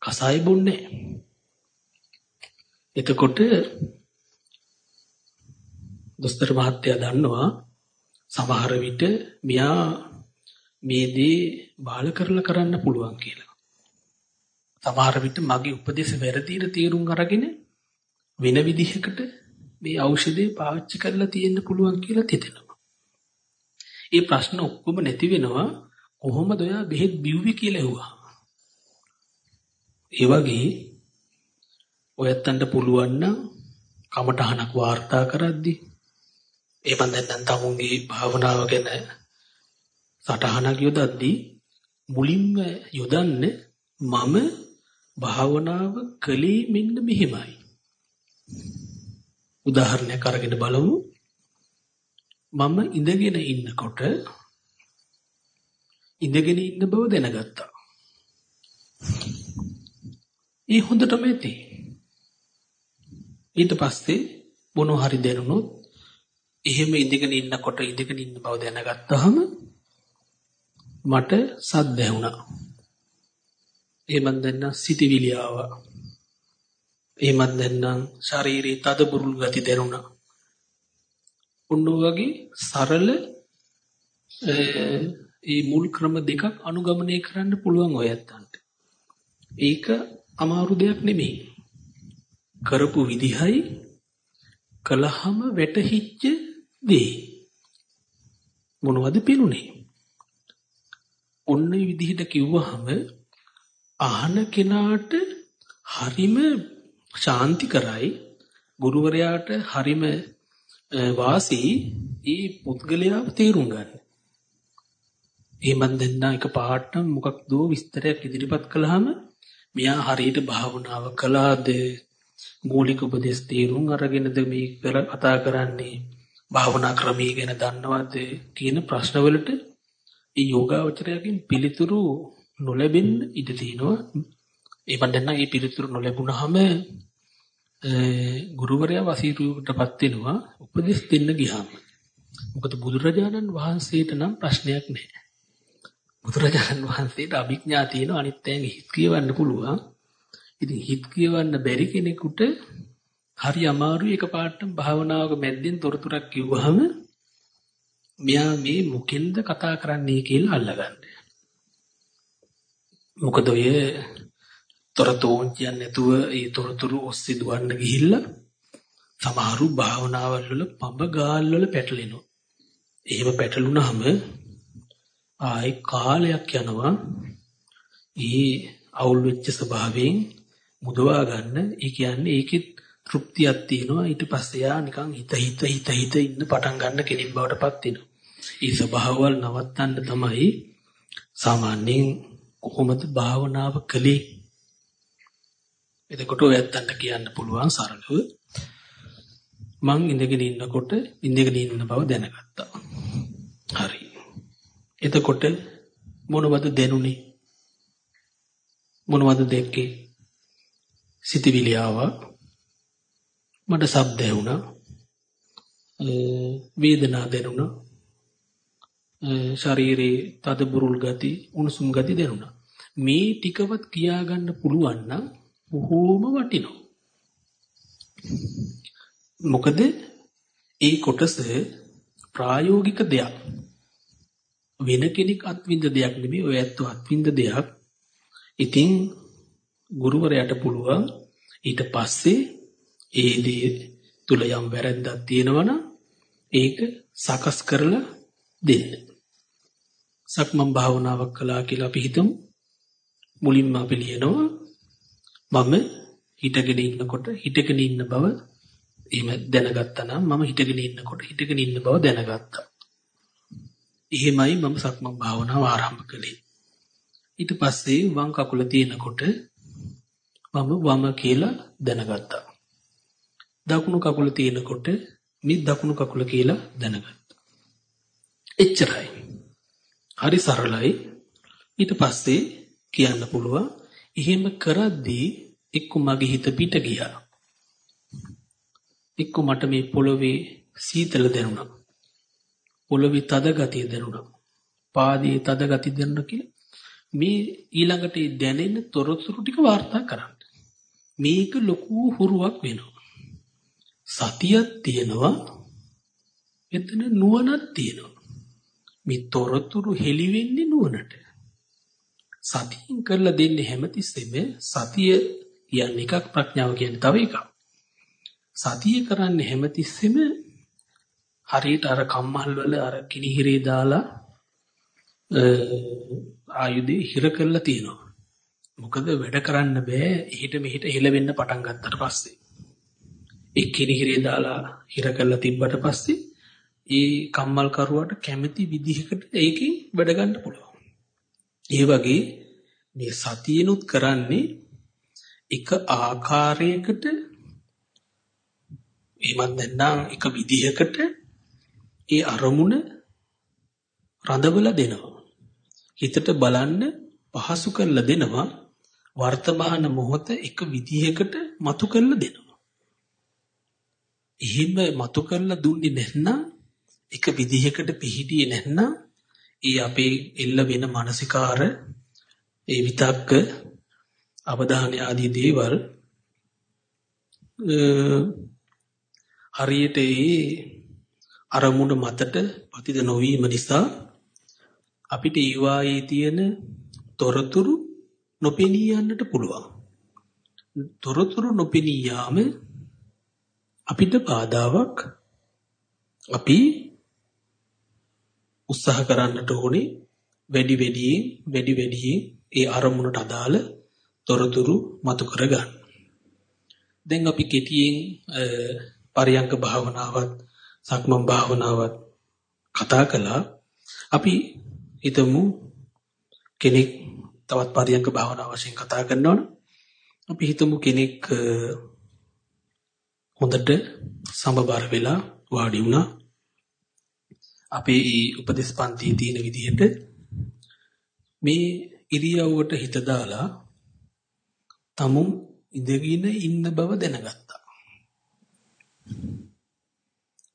කසාය බොන්නේ එතකොට දොස්තර මහත්තයා දන්නවා සමහර විට මෙයා මේ දේ බාල කරලා කරන්න පුළුවන් කියලා. සමහර විට මගේ උපදේශ වැරදිට තීරුම් අරගෙන වෙන විදිහකට මේ ඖෂධය පාවිච්චි කරලා තියෙන්න පුළුවන් කියලා හිතෙනවා. ඒ ප්‍රශ්න ඔක්කොම නැති වෙනවා කොහොමද ඔයා බෙහෙත් බිව්වේ කියලා ඇහුවා. ඒ වගේ ඔයත්තන්ට පුළුවන් නම් කමටහනක් වාර්තා කරද්දී ඒ බන්දෙන් තමුන්ගේ භාවනාව ගැන සටහනක් යොදද්දී මුලින්ම යොදන්න මම භාවනාව කළේ මෙන්න මෙහෙමයි. උදාහරණයක් අරගෙන බලමු. මම ඉඳගෙන ඉන්නකොට ඉඳගෙන ඉන්න බව දැනගත්තා. ඒ හොඳටම ඇති. ඊට පස්සේ මොන හරි දැනුනොත් එහෙම ඉඳගෙන ඉන්නකොට ඉඳගෙන ඉන්න බව දැනගත්තාම මට සද්ද ඇහුණා. එහෙමත් දැන්න සිටිවිලි ආවා. එහෙමත් දැන්නම් ශරීරයේ තද බුරුල් ගති දැනුණා. උන්න වගේ සරල ඒ මුල් ක්‍රම දෙකක් අනුගමනය කරන්න පුළුවන් ඔය ඇත්තන්ට. ඒක අමාරු දෙයක් නෙමෙයි. කරපු විදිහයි කලහම වැටහිච්ච දේ. මොනවද පිළුනේ? ඔන්න විදිහට කිව්වහම අහන කෙනාට හරිම ශාන්ති කරයි ගුරුවරයාට හරිම වාසී ඒ පුද්ගලයාව තේරුම් ගන්න. එහෙමත් දෙන්න එක පාට මොකක්ද විස්තරයක් ඉදිරිපත් කළාම මෙයා හරියට භාවනාව කළාද මූලික උපදේශ තේරුම් අරගෙනද මේ කතා කරන්නේ භාවනා ක්‍රමී ගැන දන්නවද කියන ප්‍රශ්නවලට ඒ යෝගාවචරයෙන් පිළිතුරු නොලැබෙන්න ඉඩ තියෙනවා. ඒ බණ්ඩන්න මේ පිළිතුරු නොලැබුණාම ගුරුවරයා වසීරුවකටපත් වෙනවා උපදෙස් දෙන්න ගියාම. මොකද බුදුරජාණන් වහන්සේට නම් ප්‍රශ්නයක් නැහැ. බුදුරජාණන් වහන්සේට අභිඥා තියෙන අනිත්යෙන් හිත් කියවන්න පුළුවන්. ඉතින් හිත් කියවන්න බැරි කෙනෙකුට හරි අමාරුයි එකපාරටම භාවනාවක මැද්දෙන් තොරතුරක් කිව්වහම මෙයා මේ මොකෙන්ද කතා කරන්නේ කියලා අල්ලගන්න. මොකද ඔය තොරතෝන් කියන්නේ නැතුව ඒ තොරතුරු ඔස්සේ දුවන්න ගිහිල්ලා සමහරු භාවනාවල් වල පඹ ගාල් වල පැටලෙනවා. එහෙම පැටලුනහම ආයි කාලයක් යනවා. ඒ අවුල් වෙච්ච ස්වභාවයෙන් මුදවා ගන්න. ඒ කියන්නේ ඒකෙත් තෘප්තියක් තියෙනවා. ඊට පස්සේ යා නිකන් හිත හිත හිත හිත ඉන්න පටන් ගන්න කෙනෙක් බවට පත් වෙනවා. ඒ ස්වභාවවල නවත්තන්න තමයි සාමාන්‍යයෙන් කොහොමද භාවනාව කළේ එතකොට ඔය ඇත්තන්ට කියන්න පුළුවන් සරලව මං ඉඳගෙන ඉන්නකොට ඉඳගෙන ඉන්න බව දැනගත්තා. හරි. එතකොට මොනවද දෙනුනේ? මොනවද දෙක්කේ? සිතවිලි ආවා. මට ශබ්ද ඇහුණා. වේදනා දැනුණා. ශරීරේ තද බුරුල් ගති, උණුසුම් ගති දැනුණා. මේ ටිකවත් කියාගන්න පුළුවන් නම් බොහෝම වටිනවා. මොකද ඒ කොටස ප්‍රායෝගික දෙයක්. වෙන කෙනෙක් අත්විඳ දෙයක් නෙමෙයි ඔය ඇත්ත අත්විඳ දෙයක්. ඉතින් ගුරුවරයාට පුළුවන් ඊට පස්සේ ඒ දේ තුල යම් වැරද්දක් තියෙනවනම් ඒක සකස් කරලා දෙන්න. සක්මන් භාවනාවක් කළා කියලා අපි හිතමු. මුලින්ම අපි ලියනවා මම හිටගෙන ඉන්නකොට හිටගෙන ඉන්න බව එහෙම දැනගත්තා නම් මම හිටගෙන ඉන්නකොට හිටගෙන ඉන්න බව දැනගත්තා. එහෙමයි මම සක්මන් භාවනාව ආරම්භ කළේ. ඊට පස්සේ වම් කකුල තියෙනකොට මම වම කියලා දැනගත්තා. දකුණු කකුල තියෙනකොට මේ දකුණු කකුල කියලා දැනගත්තා. එච්චරයි. හරි සරලයි. ඊට පස්සේ කියන්න පුළුවන් එහෙම කරද්දී එක්ක මගේ හිත පිට ගියා. එක්ක මට මේ පොළවේ සීතල දැනුණා. පොළවේ තද ගතිය දැනුණා. පාදයේ තද ගතිය දැනුණා කියලා මේ ඊළඟට දැනෙන තොරතුරු ටික වාර්තා කරන්න. මේක ලොකු හුරුවක් වෙනවා. සතියක් තියෙනවා එතන නුවණක් තියෙනවා. මේ තොරතුරු හෙලි වෙන්නේ නුවණට. සතියෙන් කරලා දෙන්නේ හැමතිස්සෙම සතිය කියන්නේ එකක් ප්‍රඥාව කියන්නේ තව එකක්. සතිය කරන්නේ හැමතිස්සෙම හරියට අර කම්මල් වල අර කිනිහිරේ දාලා ආයුධය හිර කරලා තියෙනවා. මොකද වැඩ කරන්න බෑ එහෙට මෙහෙට හෙලවෙන්න පටන් ගත්තට පස්සේ. ඒ කිනිහිරේ දාලා හිර කරලා තිබ්බට පස්සේ ඒ කම්මල් කරුවාට කැමති විදිහකට ඒකෙන් වැඩ ගන්න පුළුවන්. ඒ වගේ මේ සතියනුත් කරන්නේ එක ආකාරයකට එහෙමත් නැත්නම් එක විදිහකට ඒ අරමුණ රඳවලා දෙනවා. හිතට බලන්න පහසු කරලා දෙනවා. වර්තමාන මොහොත එක විදිහකට මතු කරලා දෙනවා. එහෙම මතු කරලා දුන්නේ නැත්නම් එක විදිහකට පිහිටියේ නැත්නම් ඒ අපේ එල්ල වෙන මානසිකාර ඒ විතක්ක අවධානය ආදී දේවල් හරියට ඒ අරමුණ මතට පතිත නොවීම නිසා අපිට ඊවායේ තියෙන තොරතුරු නොපෙනී යන්නට පුළුවන්. තොරතුරු නොපෙනී යාම අපිට බාධාවක් අපි උත්සාහ කරන්නට ඕනේ වැඩි වැඩියෙන් වැඩි වැඩියෙන් ඒ අරමුණට අදාළ තොරතුරු මතු කරගන්න. දැන් අපි කෙටියෙන් පරියංග භාවනාවත් සක්මන් භාවනාවත් කතා කළා. අපි හිතමු කෙනෙක් තවත් පරියංග භාවනාව වශයෙන් කතා කරනවනේ. අපි හිතමු කෙනෙක් හොඳට සමබර වෙලා වාඩි වුණා. අපේ උපදේශ පන්තියේ තියෙන විදිහට මේ ඉරියව්වට හිත දාලා තමුන් ඉඳගෙන ඉන්න බව දැනගත්තා.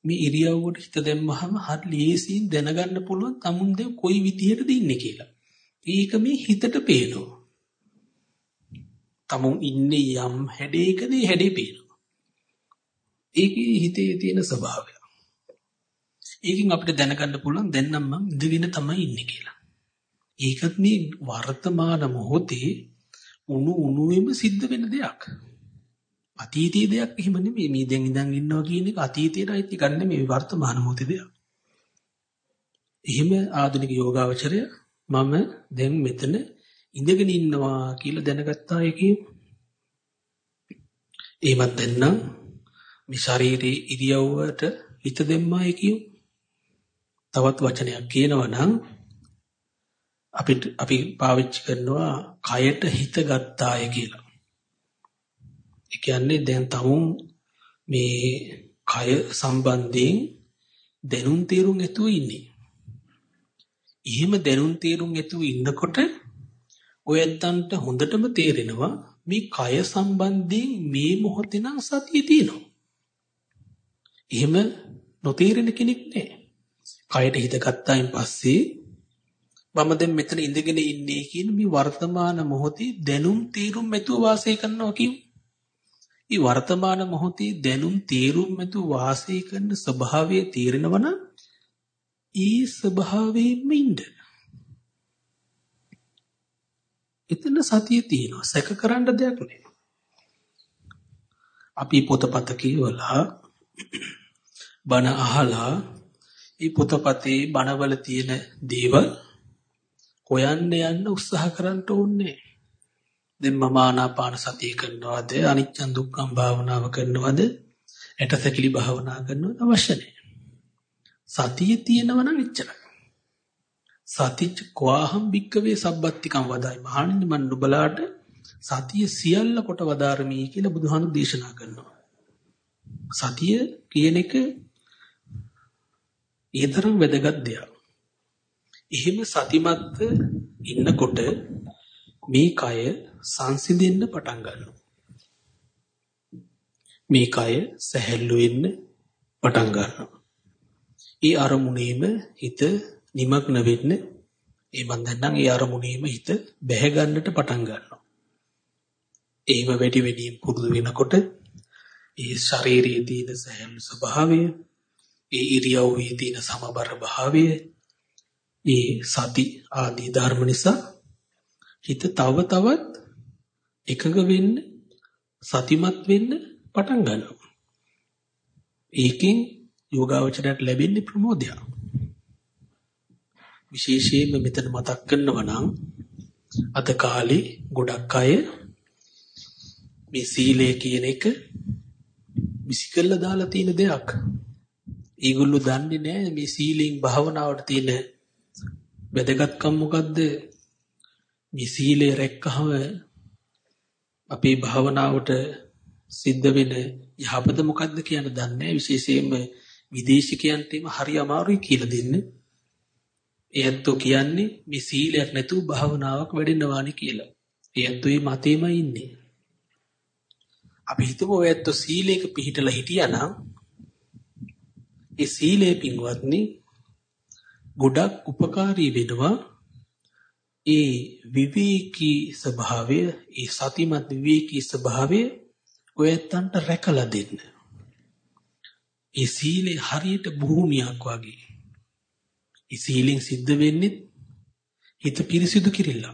මේ ඉරියව්වට හිත දැම්මහම හරි ලේසියෙන් දැනගන්න පුළුවන් තමුන් දැන් කොයි විදිහටද ඉන්නේ කියලා. ඒක මේ හිතට පේනවා. තමුන් ඉන්නේ යම් හැඩයකද හැඩේ පේනවා. ඒකේ හිතේ තියෙන ස්වභාවය. ඒකෙන් අපිට දැනගන්න පුළුවන් දැන් නම් මම ඉඳගෙන තමයි ඉන්නේ කියලා. ඒකත් මේ වර්තමාන මොහොතේ උණු උණුවෙම සිද්ධ වෙන දෙයක්. අතීතයේ දෙයක් එහෙම නෙමෙයි. මේ දැන් ඉඳන් ඉන්නවා කියන එක අතීතයට අයිති ගන්න නෙමෙයි වර්තමාන මොහොතේ දෙයක්. එහෙම ආධුනික යෝගාවචරය මම දැන් මෙතන ඉඳගෙන ඉන්නවා කියලා දැනගත්තා එකේ එහෙමත් දැන්නම් මේ ශාරීරික ඉරියව්වට හිත දෙම්මා කියු. තවත් වචනයක් කියනවා නම් අපිට අපි පාවිච්චි කරනවා කයට හිත ගත්තාය කියලා. ඒ කියන්නේ දැන් තමුන් මේ කය සම්බන්ධයෙන් දැනුම් තීරුම් ඇතුව ඉන්නේ. එහෙම දැනුම් තේරුම් ඇතුව ඉන්නකොට ඔය ඇත්තන්ට හොඳටම තේරෙනවා මේ කය සම්බන්ධයෙන් මේ මොහොතේ නම් සතිය තියෙනවා. එහෙම නොතේරෙන කෙනෙක් නෑ. කයට හිත ගත්තායින් පස්සේ මම දැන් මෙතන ඉඳගෙන ඉන්නේ කියන මේ වර්තමාන මොහොතේ දැනුම් තේරුම් ඇතුව වාසය කරනවා කියමු. මේ වර්තමාන මොහොතේ දැනුම් තේරුම් ඇතුව වාසය කරන ස්වභාවය තේරෙනවා නම් ඒ ස්වභාවයෙන්ම ඉන්න. එතන සතිය තියෙනවා. සැක කරන්න දෙයක් නෑ. අපි පොතපත කියවලා බණ අහලා මේ පොතපතේ බණවල තියෙන දේවල් හොයන්න යන්න උත්සාහ කරන්න ඕනේ. දැන් මම ආනාපාන සතිය කරනවද අනිච්ච දුක්ඛම් භාවනාව කරනවද ඇටසැකිලි භාවනා කරනවද අවශ්‍ය නැහැ. සතිය තියෙනවා නම් එච්චරයි. සතිච් කවාහම් භික්කවේ සබ්බත්තිකම් වදායි. මහණෙනි මන් නුඹලාට සතිය සියල්ල කොට වදාරමි කියලා බුදුහාමුදුරු දේශනා කරනවා. සතිය කියන එක ඊතරම් වැදගත් දෙයක්. එහෙම සතිමත්ව ඉන්නකොට මේ කය සංසිඳෙන්න පටන් ගන්නවා. මේ කය සැහැල්ලු වෙන්න පටන් ගන්නවා. ඒ අරමුණේම හිත නිමග්න වෙන්න ඒ බන්දන්නම් ඒ අරමුණේම හිත බැහැ ගන්නට පටන් ගන්නවා. එහෙම වැඩි වැඩියෙන් පුරුදු වෙනකොට ඒ ශාරීරියේ තියෙන සැහැල්ලු ස්වභාවය, ඒ ඉරියව්වේ තියෙන සමබර භාවය, ඒ සති ආදී ධර්ම නිසා හිත තව තවත් එකඟ වෙන්න සතිමත් වෙන්න පටන් ගන්නවා. ඒකෙන් යෝගාවචරයට ලැබෙන්නේ ප්‍රමෝදයක්. විශේෂයෙන්ම මෙතන මතක් කරනවා නම් අද කාලේ ගොඩක් අය මේ සීලය කියන එක විසිකල්ලා දාලා තියෙන දෙයක්. ඒගොල්ලෝ දන්නේ නැහැ මේ සීලෙන් භාවනාවට තියෙන වැදගත්කම මොකද්ද? මේ සීලය රැක්කහම අපේ භාවනාවට සිද්ධ වෙන යහපත මොකද්ද කියන දන්නේ විශේෂයෙන්ම විදේශිකයන්ට හරි අමාරුයි කියලා දෙන්නේ. එයත්තු කියන්නේ මේ සීලයක් නැතුව භාවනාවක් වැඩෙන්නවානි කියලා. එයත්තු මේ මතේමයි ඉන්නේ. අපි හිතමු ඔයත්තු සීලයක පිළිහිටලා හිටියානම් ඒ සීලේ පින්වත්නි ගොඩක් උපකාරී වෙනවා ඒ විවේකී ස්වභාවය ඒ සතිමත් විවේකී ස්වභාවය ඔයත්තන්ට රැකලා දෙන්න. ඒ සීලේ හරියට භූමියක් වගේ. ඒ සීලෙන් සිද්ධ වෙන්නේ හිත පිරිසිදු කිරිල්ල.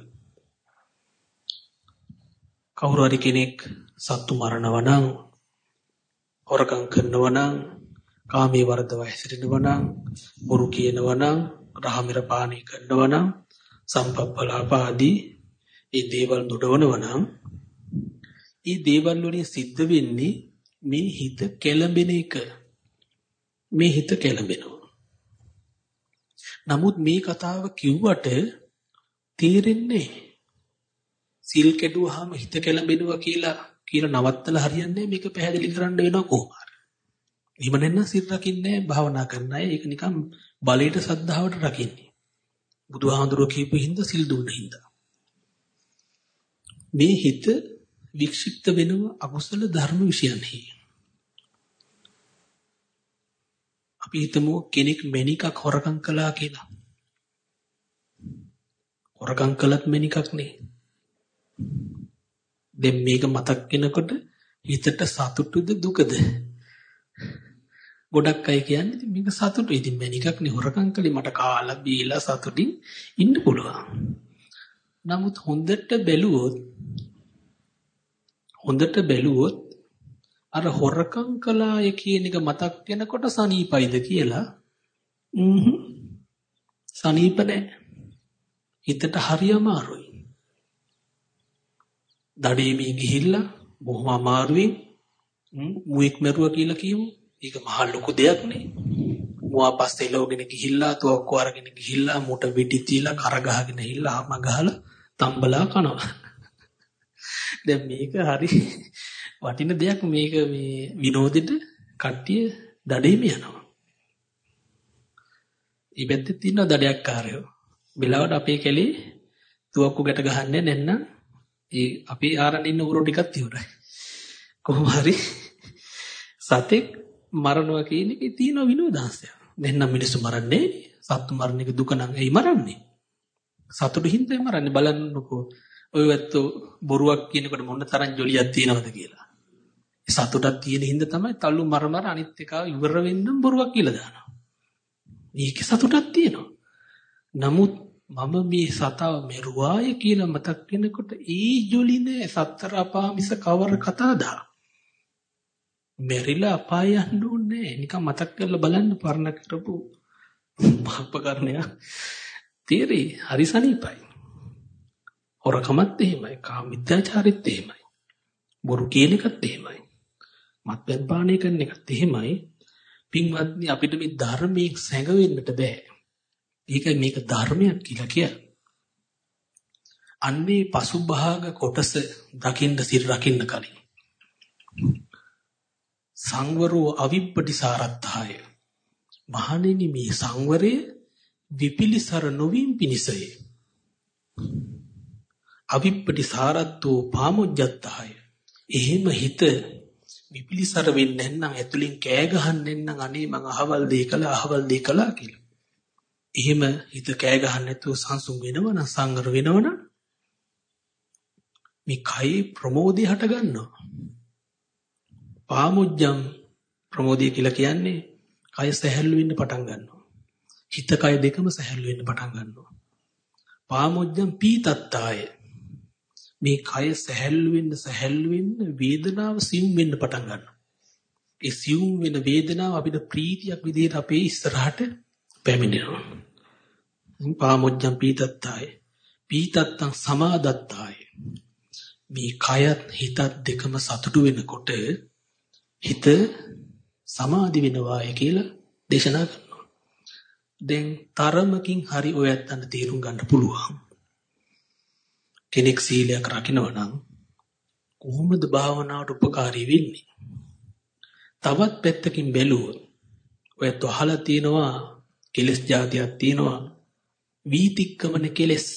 කවුරු හරි කෙනෙක් සත්තු මරනවා නම් හොරකම් කරනවා නම් කාමයේ වර්ධව හැසිරෙනවා නම් බොරු කියනවා නම් රහමිර පානය කරනවා නම් සම්පප්පලාප ආදී ඒ දේවල් දොඩවනවා නම් ඒ දේවල් වලින් සිද්ධ වෙන්නේ මේ හිත කැළඹෙන එක. මේ හිත කැළඹෙනවා. නමුත් මේ කතාව කිව්වට තේරෙන්නේ සිල් කැඩුවාම හිත කැළඹෙනවා කියලා කියලා නවත්තලා හරියන්නේ මේක පැහැදිලි කරන්න වෙනවා කොහොමද එහෙම නැත්නම් සිල් රකින්නේ භාවනා කරන අය ඒක නිකන් බලයට සද්ධාවට රකින්නේ. බුදුහාඳුරෝ කියපු හින්දා සිල් දුන්න හින්දා. මේ හිත වික්ෂිප්ත වෙනව අකුසල ධර්ම විශ්යන්හි. අපි හිතමු කෙනෙක් මණිකක් හොරකම් කළා කියලා. හොරකම් කළත් මණිකක් නේ. දැන් මේක මතක් වෙනකොට හිතට සතුටුද දුකද? ගොඩක් අය කියන්නේ ඉතින් මේක සතුටු. ඉතින් මැනිකක් නේ හොරකම් කළේ මට කාලා බීලා සතුටින් ඉන්න පුළුවන්. නමුත් හොඳට බැලුවොත් හොඳට බැලුවොත් අර හොරකම් කළාය කියන එක මතක් වෙනකොට සනීපයිද කියලා ම්හ් සනීප නැහැ. හිතට හරි අමාරුයි. දඩේමී ගිහිල්ලා බොහොම අමාරුවෙන් මුවෙක් මරුවා කියලා කියමු. ඒක මහා ලොකු දෙයක් නේ. මුවා පස්සේ ලෝගෙන ගිහිල්ලා තුවක්කු අරගෙන ගිහිල්ලා මුට වෙඩි තියලා කර ගහගෙන ගිහිල්ලා ආම ගහලා තම්බලා කනවා. දැන් මේක හරි වටින දෙයක් මේක මේ විනෝදෙට කට්ටිය දඩේම යනවා. ඊපැත්තේ තියෙන දඩයක් කාරයෝ. බිලාවට අපේ කැලේ තුවක්කු ගැට ගහන්නේ නැත්නම් ඒ අපි ආරන් ඉන්න උරු ටිකක් ඉවරයි. කොහොම හරි සතෙක් මරනවා කියන එකේ තියෙන විනෝදාංශය. නැත්නම් මිනිස්සු මරන්නේ සත්තු මරණ එක දුක නම් ඇයි මරන්නේ? සතුටු හින්දා මරන්නේ බලන්නකෝ. ඔය වැත්තෝ බොරුවක් කියනකොට මොන තරම් ජොලියක් තියෙනවද කියලා. සතුටක් තියෙන හින්දා තමයි තල්ලු මර මර අනිත් එක ඉවර වෙන්නම් බොරුවක් කියලා දානවා. මේකේ සතුටක් තියෙනවා. නමුත් මම මේ සතාව මෙරුවාය කියලා මතක් වෙනකොට ඒ ජොලි නෑ සතර අපාමිස කවර කතාදා. මෙරිලා අපාය යන්න ඕනේ නිකන් මතක් කරලා බලන්න පරණ කරපු මහපකරණය. තීරේ හරි සනීපයි. හොරකමත් එහෙමයි, කාමිත්‍යාචාරෙත් එහෙමයි. බොරු කියන එකත් එහෙමයි. මත්පැන් පානය කරන එකත් එහෙමයි. පින්වත්නි අපිට මේ ධර්මයෙන් සැඟවෙන්නට බෑ. ඒකයි මේක ධර්මයක් කියලා කියන්නේ. අන්නේ පසුභාග කොටස දකින්න සිර රකින්න කලින් සංවරෝ අවිප්පටිසාරත්තාය මහණෙනි මේ සංවරය විපිලිසර නොවීම පිණිසය. අවිප්පටිසාරත්තෝ පාමුජ්ජත්තාය එහෙම හිත විපිලිසර වෙන්නේ නැත්නම් ඇතුලින් කෑ ගහන්නේ නැත්නම් අනේ මං අහවල් දෙය කළා අහවල් දෙය කළා කියලා. එහෙම හිත කෑ ගහන්න නැතුව සංසුන් වෙනවනම් සංවර වෙනවනම් මේ කයි ප්‍රමෝදය හට ගන්නවා. පාමුජ්ජම් ප්‍රමෝදය කියලා කියන්නේ කය සැහැල්ලු වෙන්න පටන් ගන්නවා. හිත කය දෙකම සැහැල්ලු වෙන්න පටන් ගන්නවා. පාමුජ්ජම් පීතත්තාය මේ කය සැහැල්ලු වෙන්න සැහැල්ලු වෙන්න වේදනාව සියුම් වෙන්න පටන් ගන්නවා. ඒ සියුම් වෙන වේදනාව අපිට ප්‍රීතියක් විදිහට අපේ ඉස්සරහට පැමිණෙනවා. පාමොජ්ජම් පීතත්තාය. පීතත්තං සමාදත්තාය. මේ කයත් හිතත් දෙකම සතුටු වෙනකොට හිත සමාධි වෙනවාය කියලා දේශනා කරනවා. දැන් තරමකින් හරි ඔය ඇත්තන්ට තේරුම් ගන්න පුළුවන්. කෙනෙක් සීලයක් රකින්නවා නම් කොහොමද භාවනාවට උපකාරී වෙන්නේ? තවත් පැත්තකින් බැලුවොත් ඔයත් අහලා තියෙනවා කෙලස් જાතියක් තියෙනවා වීතික්කමන කෙලස්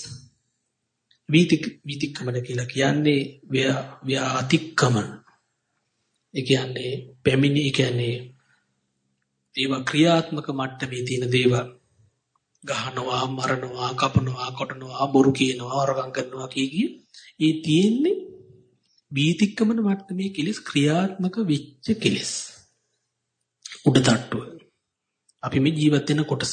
වීතික් වීතික්කමන කියලා කියන්නේ ව්‍යා අතික්කමන ඒ කියන්නේ පැමිණි ඒ කියන්නේ ඒවා ක්‍රියාත්මක මට්ටමේ තියෙන දේවල් ගහනවා මරනවා කපනවා කොටනවා බොරු කියනවා වරකම් කරනවා කිය කිය. ඒ තියෙන්නේ වීතික්කමන මට්ටමේ කෙලස් ක්‍රියාත්මක වෙච්ච කෙලස්. උඩ තට්ටුව අපි මේ ජීවත් වෙන කොටස.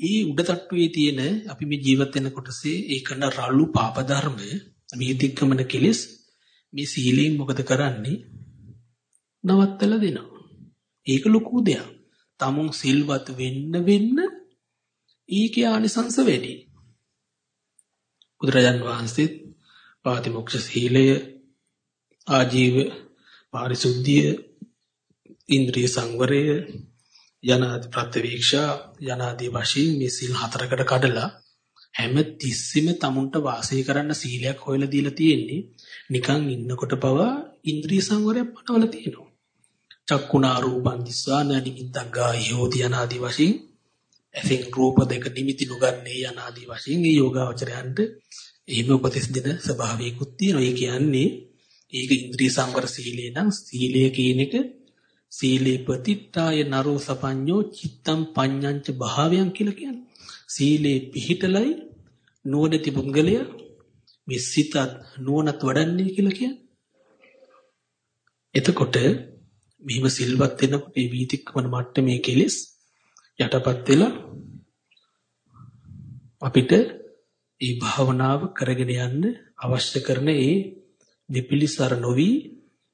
ඒ උඩ තට්ටුවේ තියෙන අපි මේ ජීවත් වෙන කොටසේ ඒ කරන රළු පාප ධර්ම වීතික්කමන කෙලස් මේ සීලයෙන් මොකද කරන්නේ? නවත්තලා දෙනවා. ඒක ලොකු දෙයක්. tamun සිල්වත් වෙන්න වෙන්න ඊකේ ආනිසංස වැඩි. බුදුරජාන් වහන්සේ පාතිමොක්ෂ සීලය ආජීව පාරිශුද්ධිය ඉන්ද්‍රිය සංවරය යනාදී ප්‍රත්‍යවේක්ෂා යනාදී වශයෙන් මේ සීල් හතරකට කඩලා හැම තිස්සෙම tamunට වාසය කරන්න සීලයක් හොයලා දීලා තියෙන්නේ නිකන් ඉන්නකොට පවා ඉන්ද්‍රිය සංවරයක් පනවලා තියෙනවා චක්කුණා රූපං දිස්වාන නිමිත්තං ගායෝති යනාදී වශයෙන් එසින් රූප දෙක නිමිති නොගන්නේ යනාදී වශයෙන් මේ යෝගාවචරයන්ට එහෙම උපදෙස් දෙන ස්වභාවයකුත් තියෙනවා ඒ කියන්නේ ඒක ඉන්ද්‍රිය සංවර සීලේ නම් සීලය කියන එක සීලේ ප්‍රතිත්තාය නරෝ සපඤ්ඤෝ චිත්තම් පඤ්ඤංච භාවයන් කියලා කියන්නේ. සීලේ පිහිටලයි නුවණති පුද්ගලය මේ සිතත් නුවණත් වඩන්නේ කියලා කියන්නේ. එතකොට මෙහිම සිල්වත් වෙනකොට මේ වීතික්කමන මට්ටමේ කෙලෙස් යටපත් වෙලා අපිට ඒ භාවනාව කරගෙන යන්න අවශ්‍ය කරන ඒ විපිලිසර නොවි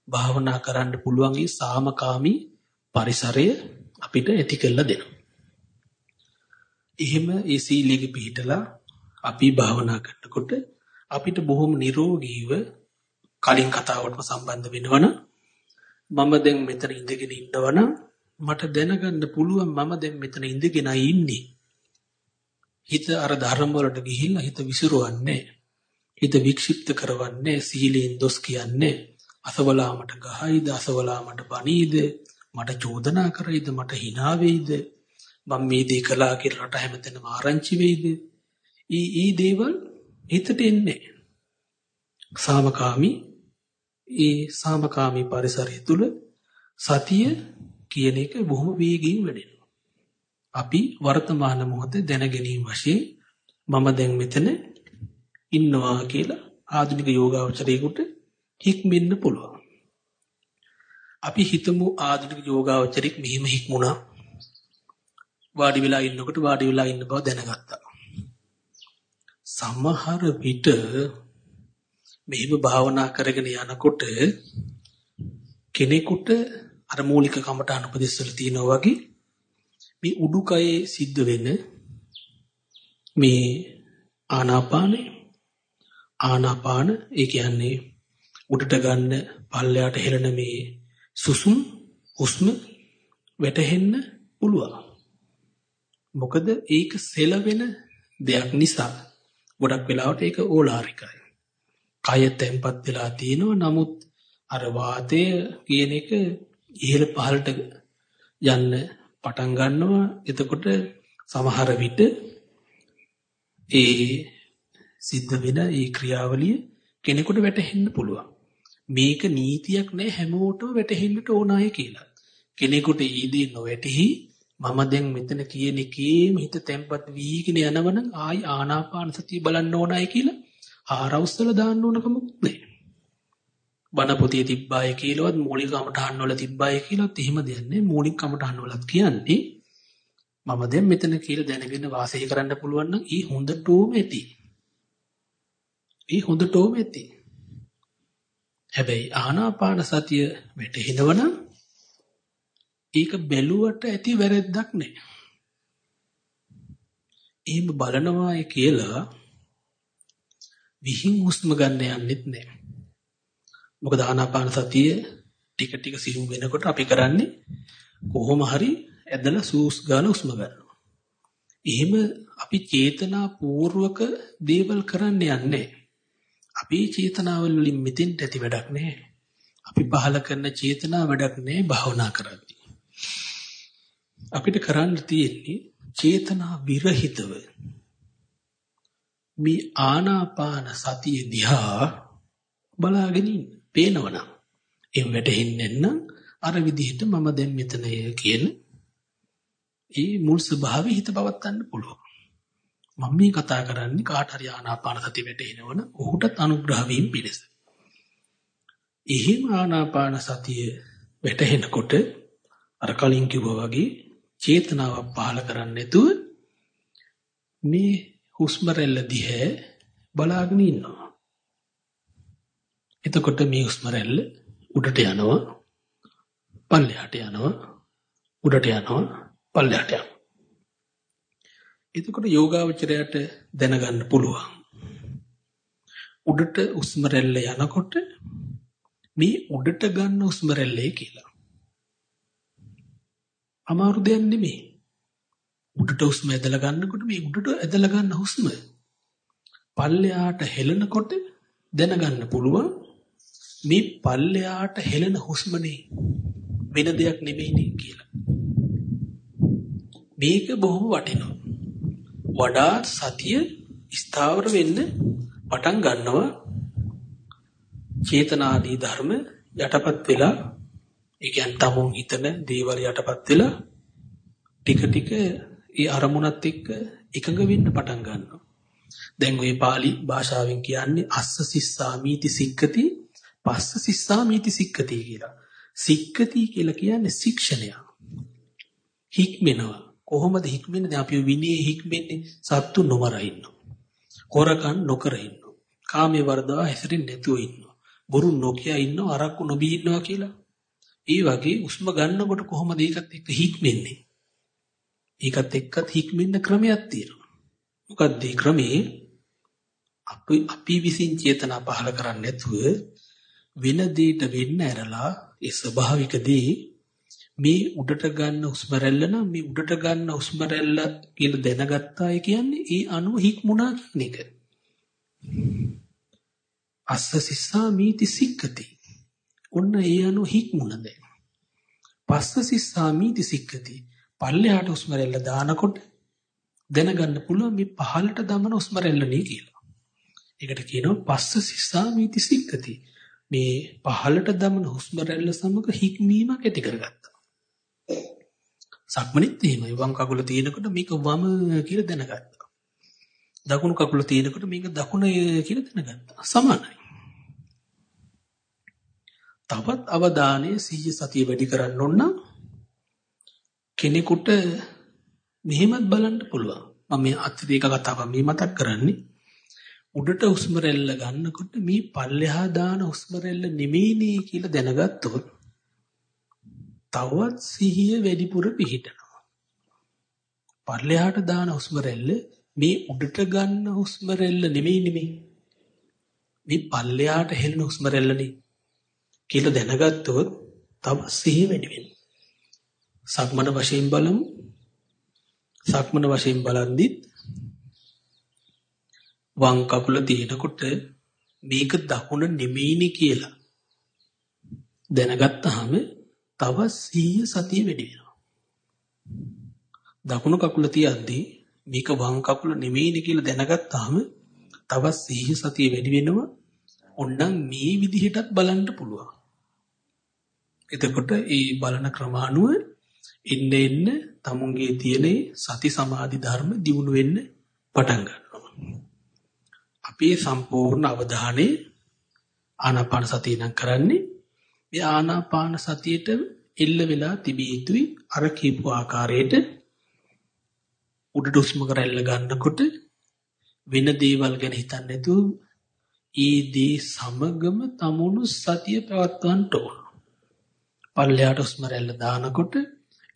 භාවනා කරන්න පුළුවන් ඒ සාමකාමී පරිසරය අපිට ඇති කරලා දෙනවා. එහෙම ඒ සීලෙක පිළිහිටලා අපි භාවනා කරනකොට අපිට බොහොම නිරෝගීව කලින් කතාවටම සම්බන්ධ වෙනවනම් මම දැන් මෙතන ඉඳගෙන ඉන්නවනම් මට දැනගන්න පුළුවන් මම දැන් මෙතන ඉඳගෙන ඉන්නේ. හිත අර ධර්ම වලට ගිහිල්ලා හිත විසිරවන්නේ. හිත වික්ෂිප්ත කරවන්නේ සීලෙන් දොස් කියන්නේ. අසවලා මට ගහයිද අසවලා මට බනීද මට චෝදනා කරයිද මට hina වෙයිද මම මේ දේ කළා කියලා රට හැමතැනම ආරංචි වෙයිද? ඊ ඊ දේවල් හිතට එන්නේ. සාමකාමී ඒ සාමකාමී පරිසරය තුල සතිය කියන එක බොහොම වේගයෙන් වැඩෙනවා. අපි වර්තමාන මොහොතේ දැන ගැනීම වශයෙන් මම දැන් මෙතන ඉන්නවා කියලා ආධුනික යෝගාවචරයෙකුට හික්මෙන්න පුළුවන්. අපි හිතමු ආධුනික යෝගාවචරෙක් මෙහිම හික්මුණා. වාඩි වෙලා ඉන්නකොට වාඩි වෙලා ඉන්න බව දැනගත්තා. සමහර විට මෙහිම භාවනා කරගෙන යනකොට කෙනෙකුට අර මූලික කමඨාන උපදෙස්වල තියෙනවා වගේ මේ උඩුකයේ සිද්ධ වෙන මේ ආනාපානේ ආනාපාන ඒ කියන්නේ උඩට ගන්න පල්ලයට හෙලන මේ සුසුම් හුස්ම වැටෙන්න පුළුවන්. මොකද ඒක සෙලවෙන දෙයක් නිසා ගොඩක් වෙලාවට ඒක ඕලාරිකයි. කය තැම්පත් වෙලා තියෙනවා. නමුත් අර වාතය කියන එක ඉහළ පහළට යන්න පටන් ගන්නවා. එතකොට සමහර විට ඒ සිද්ධ වෙන ඒ ක්‍රියාවලිය කෙනෙකුට වැටහෙන්න පුළුවන්. මේක නීතියක් නෑ හැමෝටම වැටහෙන්නට ඕනාය කියලා. කෙනෙකුට ඊදී නොවැටහි මම දැන් මෙතන කියන එකේම හිත තැම්පත් වීගෙන යනවනම් ආයි ආනාපාන සතිය බලන්න ඕනාය කියලා ආරවුස්සල දාන්න ඕන කමක් නෑ බණ පොතේ තිබ්බාය කියලාවත් මූලික කමටහන් වල තිබ්බාය කියලාත් එහෙම දෙන්නේ මූලික කමටහන් වලත් කියන්නේ මම දැන් මෙතන කියලා දැනගෙන වාසය කරන්න පුළුවන් නම් ඊ හොඳටම ඇති. ඊ හොඳටම ඇති. හැබැයි ආනාපාන සතිය වැටෙනවනම් ඒක බැලුවට ඇති වැරද්දක් නෑ. එහෙම බලනවායි කියලා විහිං හුස්ම ගන්න යන්නෙත් නෑ. මොකද ආනාපාන සතිය ටික ටික සිහින් වෙනකොට අපි කරන්නේ කොහොම හරි ඇදලා සූස් ගාන උස්ම ගන්නවා. එහෙම අපි චේතනා පූර්වක දේවල් කරන්න යන්නේ. අපි චේතනාවල් වලින් මෙතෙන්ට ඇති වැඩක් නැහැ. අපි පහල කරන චේතනා වැඩක් නැහැ භාවනා කරද්දී. අපිට කරන්න තියෙන්නේ චේතනා විරහිතව මේ ආනාපාන සතිය දිහා බලාගෙන ඉන්න. පේනවනම් ඒ වැටෙන්නේ නැත්නම් අර විදිහට මම දැන් මෙතනය කියන ඒ මුල් ස්වභාවය හිත පවත්වන්න පුළුවන්. මම මේ කතා කරන්නේ කාට හරි ආනාපාන සති වැටෙනවන ඔහුටත් අනුග්‍රහ වීම පිණිස. එහෙම ආනාපාන සතිය වැටෙනකොට අර කලින් කිව්වා වගේ චේතනාවක් පහළ කරන්නේ නැතුව මේ හුස්ම රැල්ල දිහා බලාගෙන ඉන්නවා. එතකොට මේ හුස්ම රැල්ල උඩට යනවා පල්ලෙහාට යනවා උඩට යනවා පල්ලෙහාට යනවා. එතකොට යෝගාවචරයට දැනගන්න පුළුවන්. උඩට හුස්ම රැල්ල යනකොට මේ උඩට ගන්න හුස්ම රැල්ලේ කියලා. අමාරු දෙයක් නෙමෙයි. උඩට හුස්ම ඇදලා ගන්නකොට මේ උඩට ඇදලා ගන්න හුස්ම පල්ලෙහාට හෙලනකොට දැනගන්න පුළුවන් මේ පල්ලෙයාට හෙළන හුස්මනේ වෙන දෙයක් නෙමෙයිනේ කියලා. මේක බොහොම වටිනවා. වඩා සතිය ස්ථාවර වෙන්න පටන් ගන්නවා චේතනාදී ධර්ම යටපත් වෙලා ඒ කියන්නේ තමුන් හිතන දේවල් යටපත් වෙලා ටික ටික ඒ අරමුණත් එක්ක එකඟ වෙන්න පටන් ගන්නවා. දැන් ওই pāli භාෂාවෙන් කියන්නේ අස්ස සිස්සාමීති සික්කති පස්ස සිස්සාමීති සික්කති කියලා. සික්කති කියලා කියන්නේ ශික්ෂණය. හික්මෙනවා. කොහොමද හික්මෙන්නේ? දැන් අපි විනයේ හික්මෙන්නේ සත්තු නොමර ඉන්නවා. හොරකම් නොකර ඉන්නවා. කාමයේ වර්ධව හැසිරෙන්නේ නැතුව ඉන්නවා. බොරු නොකිය ඉන්නවා, අරක්කු නොබී ඉන්නවා කියලා. ඒ වගේ උස්ම ගන්නකොට කොහොමද ඒකත් එක්ක හික්මෙන්නේ? ඒකත් එක්කත් හික්මෙන්න ක්‍රමයක් තියෙනවා. මොකක්ද ඒ ක්‍රමේ? අපි අපි විසින් චේතනා පහල කරන්නේ නැතුව වෙන දෙයකට වෙන්න ඇරලා ඒ ස්වභාවික දේ මේ උඩට ගන්න හුස්ම රැල්ල නම් මේ උඩට ගන්න හුස්ම රැල්ල කියලා දැනගත්තාය කියන්නේ ඒ අනුව හික්මුණා කියන එක. අස්ස සිස්සා මීති සික්කති. ඔන්න ඒ අනුව හික්මුණ දැන්. පස්ස සිස්සා මීති සික්කති. පල්ලෙහාට හුස්ම රැල්ල දානකොට දැනගන්න පුළුවන් මේ පහළට දමන හුස්ම රැල්ල නේ කියලා. ඒකට කියනවා පස්ස සිස්සාමීති සික්කති. මේ පහළට දමන හුස්ම රැල්ල සමග හික්මීමක් ඇති කරගත්තා. සක්මනිත් එහෙමයි. වම් කකුල තියෙනකොට මේක වම කියලා දැනගත්තා. දකුණු කකුල තියෙනකොට මේක දකුණ කියලා දැනගත්තා. සමානයි. තවත් අවධානයේ සිහිය සතිය වැඩි කරන්න ඕන නම් කෙනෙකුට මෙහෙමත් බලන්න පුළුවන්. මම මේ අතිරේක කතාවක් මේ මතක් කරන්නේ. උඩට හුස්ම රැල්ල ගන්නකොට මේ පල්ලෙහා දාන හුස්ම රැල්ල නෙමෙයිනේ කියලා දැනගත්තොත් තවත් සිහිය වැඩිපුර පිහිටනවා. පල්ලෙහාට දාන හුස්ම රැල්ල මේ උඩට ගන්න හුස්ම රැල්ල නෙමෙයි නෙමෙයි. මේ පල්ලෙහාට හෙළන හුස්ම රැල්ලනේ කියලා දැනගත්තොත් තව සිහිය වැඩි වෙනවා. සක්මන වශයෙන් බලමු. සක්මන වශයෙන් බලද්දිත් වම් කකුල තියෙනකොට මේක දකුණ නෙමෙයිනේ කියලා දැනගත්තාම තව සිහිය සතිය වැඩි වෙනවා. දකුණු කකුල තියද්දී මේක වම් කකුල නෙමෙයිනේ කියලා දැනගත්තාම තව සිහිය සතිය වැඩි වෙනවා. ඔන්නම් මේ විදිහටත් බලන්න පුළුවන්. එතකොට ඒ බලන ක්‍රමානුව එන්න එන්න තමුන්ගේ තියෙන සති සමාධි ධර්ම දියුණු වෙන්න පටන් ගන්නවා. අපේ සම්පූර්ණ අවධානය ආනාපාන සතිය නම් කරන්නේ මේ ආනාපාන සතියට එල්ල වෙලා තිබිය යුතුයි අර කීපු ආකාරයට උඩට උස්ම කරල්ල ගන්නකොට වෙන දේවල් ගැන හිතන්නේ නැතුව ඒ දේ සමගම තමුණු සතිය පවත්වන්න ඕන. පල්ලයට උස්ම රැල්ල දානකොට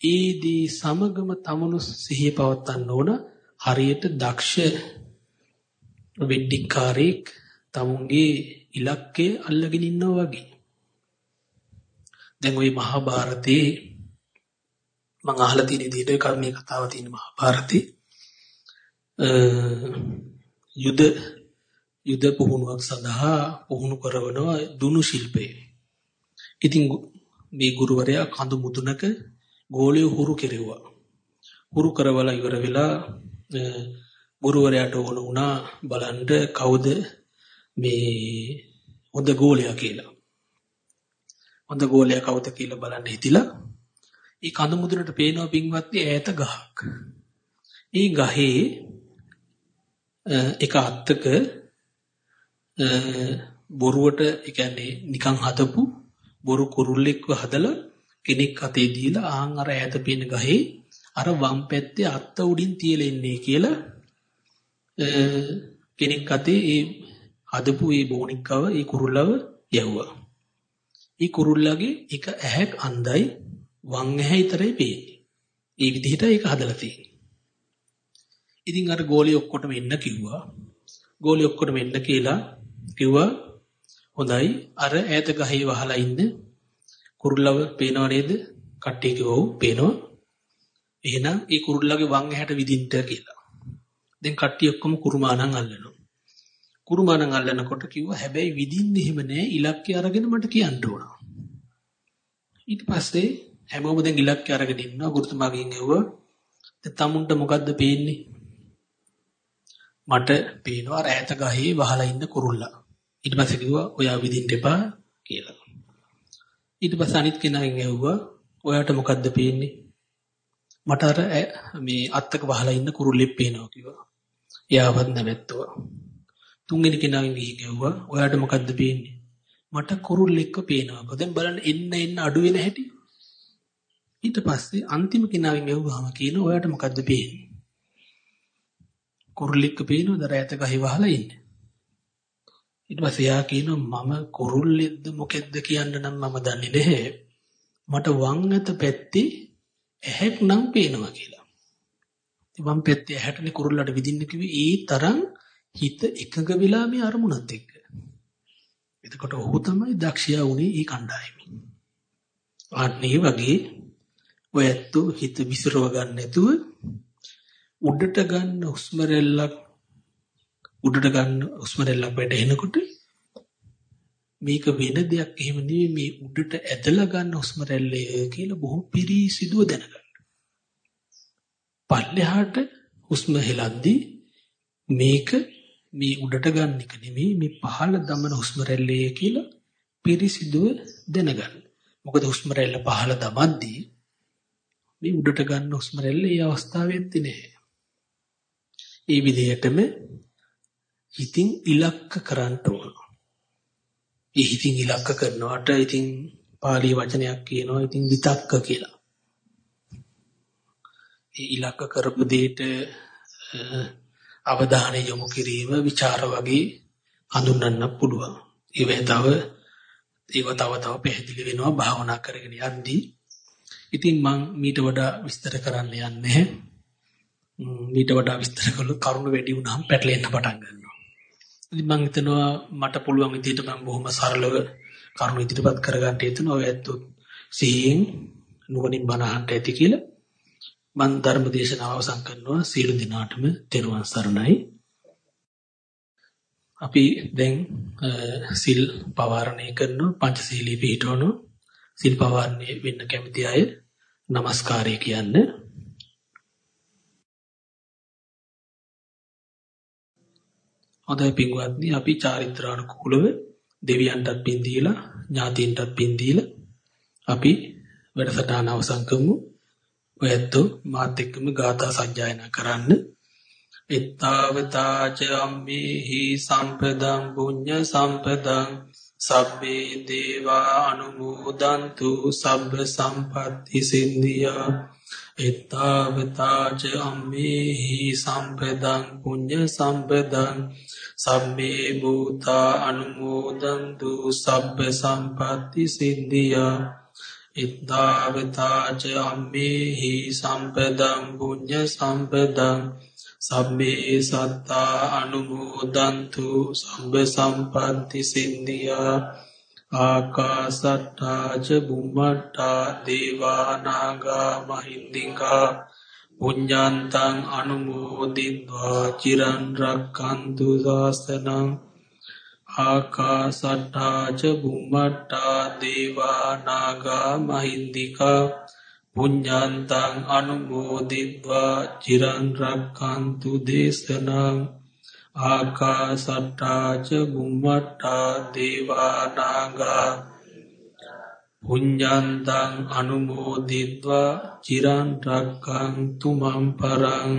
ඒ දී සමගම තමනු සිහිය පවත්වන්න ඕන හරියට දක්ෂ වෙඩ්ඩික්කාරයෙක් තමුන්ගේ ඉලක්කය අල්ලගෙන ඉන්නවා වගේ. දැන් ওই මහා භාරතයේ මම අහලා තියෙන විදිහට කර්මී කතාව තියෙන මහා භාරතේ යුද යුද පුහුණුවක් සඳහා පුහුණු කරනවා දුනු ශිල්පය. ඉතින් මේ ගුරුවරයා කඳු මුදුනක ගෝලිය හුරු කෙරෙව්වා. හුරු කරවලා ඉවර වෙලා ගුරුවරයාට ඕන වුණා බලන්න කවුද මේ හොඳ ගෝලයා කියලා. හොඳ ගෝලයා කවුද කියලා බලන්න හිතිලා ඒ කඳු මුදුනට පේනවා පින්වත්නි ඈත ගහක්. ඒ ගහේ එක අත්තක බොරුවට ඒ කියන්නේ නිකන් හදපු බොරු කුරුල්ලෙක්ව හදලා කෙනෙක් අතේ දීලා ආන් අර ඈත පේන ගහේ අර වම් පැත්තේ අත්ත උඩින් තියලා ඉන්නේ කියලා කෙනෙක් අතේ ඒ හදපු ඒ බෝනික්කව ඒ කුරුල්ලව යවුවා. ඒ කුරුල්ලගේ එක ඇහැක් අන්දයි වම් ඇහැ විතරයි පේන්නේ. ඒ විදිහට ඒක හදලා තියෙන්නේ. ඉතින් අර ගෝලිය ඔක්කොටම එන්න කිව්වා. ගෝලිය ඔක්කොටම එන්න කියලා කිව්වා හොඳයි අර ඈත ගහේ වහලා ඉන්න කුරුල්ලව පේනව නේද? කට්ටිය කිව්වෝ පේනවා. එහෙනම් ඒ කුරුල්ලගේ වම් ඇහැට විදින්න කියලා. දැන් කට්ටිය ඔක්කොම කුරුමානම් අල්ලනවා. කුරුමානම් අල්ලනකොට කිව්වා හැබැයි විදින්නේ එහෙම නෑ ඉලක්කය අරගෙන මට කියන්න ඕන. ඊට පස්සේ හැමෝම දැන් ඉලක්කය අරගෙන ඉන්නවා ගුරුතුමාගෙන් ඇහුවා දැන් තමුන්ට මොකද්ද පේන්නේ? මට පේනවා ඈත ගහේ වහලා ඉන්න කුරුල්ලා. ඊට පස්සේ කිව්වා ඔයා විදින්න එපා කියලා. ඊට පස්සේ අනිත් කෙනාගෙන් ඇහුවා ඔයාට මොකද්ද පේන්නේ? මට අර මේ අත්තක වහලා ඉන්න කුරුල්ලෙක් පේනවා කිව්වා. එයාවත් නැවැත්තුවා. තුන්වෙනි කෙනාගෙන් ගිහින් ඇහුවා ඔයාට මොකද්ද පේන්නේ? මට කුරුල්ලෙක්ව පේනවා. දැන් බලන්න එන්න එන්න අඩු වෙන හැටි. ඊට පස්සේ අන්තිම කෙනාගෙන් ඇහුවාම කියන ඔයාට මොකද්ද පේන්නේ? කුරුල්ලෙක්ව පේනවද? රැත ගහේ වහලා ඉන්නේ. ඊට පස්සේ යා කියනවා මම කුරුල්ලෙක්ද මොකෙක්ද කියන්න නම් මම දන්නේ නැහැ. මට වම් අත පැත්තේ ඇහැක් නම් පේනවා කියලා. ඉතින් වම් පැත්තේ ඇහැටනේ කුරුල්ලට විදින්න කිව්වේ ඒ තරම් හිත එකඟ වෙලා මේ අරමුණත් එක්ක. එතකොට ඔහු තමයි දක්ෂයා වුණේ ඒ කණ්ඩායමේ. ආන්නේ වගේ ඔය ඇත්තෝ හිත විසිරව ගන්න නැතුව උඩට ගන්න හුස්ම රැල්ලක් උඩට ගන්න හුස්ම රැල්ලක් වැටෙනකොට මේක වෙන දෙයක් එහෙම නෙවෙයි මේ උඩට ඇදලා ගන්න හුස්ම රැල්ලේ කියලා බොහොම පිරිසිදුව දැනගන්න. පල්ලෙහාට හුස්ම හෙලද්දී මේක මේ උඩට ගන්න එක නෙමෙයි මේ පහළ දමන හුස්ම රැල්ලේ කියලා පිරිසිදුව දැනගන්න. මොකද හුස්ම රැල්ල පහළ දමද්දී මේ උඩට ගන්න හුස්ම රැල්ල ඒ අවස්ථාවෙත් නැහැ. ඒ විදිහටම හිතින් ඉලක්ක කරන්න ඕන. ඒ හිතින් ඉලක්ක කරනවට ඉතින් පාලි වචනයක් කියනවා ඉතින් විතක්ක කියලා. ඒ ඉලක්ක කරපු දෙයට අවධානය යොමු කිරීම ਵਿਚාර වගේ හඳුන්වන්න පුළුවන්. ඒ තව ඒව තව තව පැහැදිලි වෙනවා භාවනා කරගෙන යද්දී. ඉතින් මම මීට වඩා විස්තර කරන්න යන්නේ මීට වඩා විස්තර කළොත් කරුණ වැඩි වුණාම පැටලෙන්න පටන් ගන්නවා. ඉතින් මම හිතනවා මට පුළුවන් විදිහට මම බොහොම සරලව කරුණ ඉදිරිපත් කරගන්න හිතන ඔය ඇත්තොත් සිහියෙන් නුවණින් බණ අහන්න ඇති කියලා. මම ධර්ම දේශනාව අවසන් කරනවා. සීල දිනාටම තෙරුවන් සරණයි. අපි දැන් සිල් පවාරණය කරන පංචශීලී පිළිටවන සිල් පවාරණය වෙන්න කැමති අය নমස්කාරය කියන්න. හොඳයි පින්වත්නි අපි චාරිත්‍රානුකූලව දෙවියන්ටත් පින් දීලා ඥාතීන්ටත් පින් දීලා අපි වැඩසටහන අවසන් කරමු. ඔයත්තු මාත් එක්කම ගාථා සජ්ජායනා කරන්න. එත්තාවතාච අම්මේහි සම්පදං පුඤ්ඤ සම්පදං සබ්බේ දේවා අනුමෝදන්තු සබ්බ සම්පatti සින්දියා. එත්තාවතාච අම්මේහි සම්පදං පුඤ්ඤ සම්පදං සබ්බේ භූතා අනුමෝදන්තු සබ්බ සම්පatti සින්දියා ඉද්ධාවතාච අම්මේහි සම්පදං පුඤ්ඤ සම්පදං සබ්බේ සත්තා අනුමෝදන්තු සබ්බ සම්පatti සින්දියා ආකාසට්ටා ච බුම්මට්ටා දේවා නාග මහින්దికා පුඤ්ඤාන්තං අනුමෝදිत्वा චිරන් රක්칸තු සාසනං ආකාසට්ටා ච බුම්මට්ටා දේවා නාග මහින්దికා පුඤ්ඤාන්තං අනුමෝදිत्वा චිරන් රක්칸තු දේශනං ආකාසට්ටා ච බුම්මට්ටා දේවා නාග පුඤ්ඤන්තං අනුමෝදිත්වා චිරන් රක්칸තු මම් පරං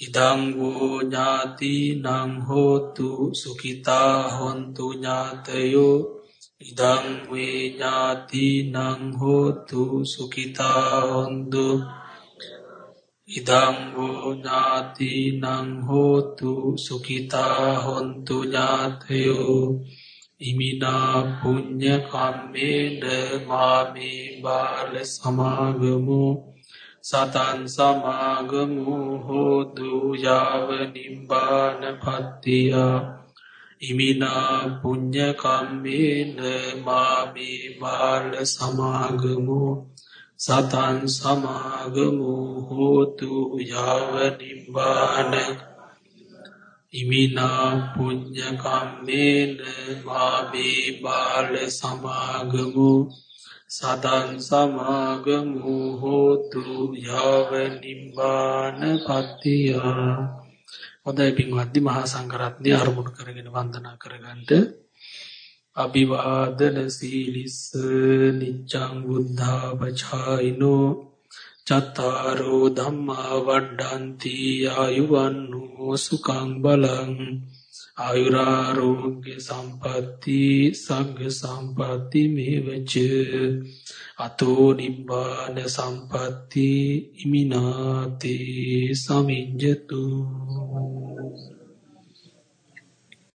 ඉදං වූ ඥාති නං හෝතු සුඛිතා හොන්තු ඥාතයෝ ඉදං වේ ඥාති නං හෝතු සුඛිතා හොන්තු ඉදං වූ ඥාති නං හෝතු සුඛිතා හොන්තු ඥාතයෝ ඉමිනා පුඤ්ඤ කම්මේන මාමේ බාල සමාගමෝ සතන් සමාගමු හෝතු යාව නිබ්බාන පත්තිය ඉමිනා පුඤ්ඤ කම්මේන මාමේ බාල සමාගමු සතන් සමාගමු හෝතු යාව නිබ්බාන ඉමිනා පුඤ්ඤ කම්මේන මාමේ බාල සමාගමු සතන් සමාගමු හෝතු යාව නිබ්බාන පත්තිය හොඳයි පින්වත්නි මහා සංඝරත්නය අරමුණු කරගෙන වන්දනා කරගන්නට අභිවාදන සීලිස්ස නිච්ඡං බුද්ධාපචායිනෝ චත්තාරෝ ධම්මා වඩ්ඩಂತಿ ආයුවන්නෝ සුඛං බලං ආයුරාරෝග්‍ය සම්පatti සග්ග සම්පatti මේවච අතෝ නිබ්බාන සම්පatti ඉමිනාතේ සමිඤ්ජතු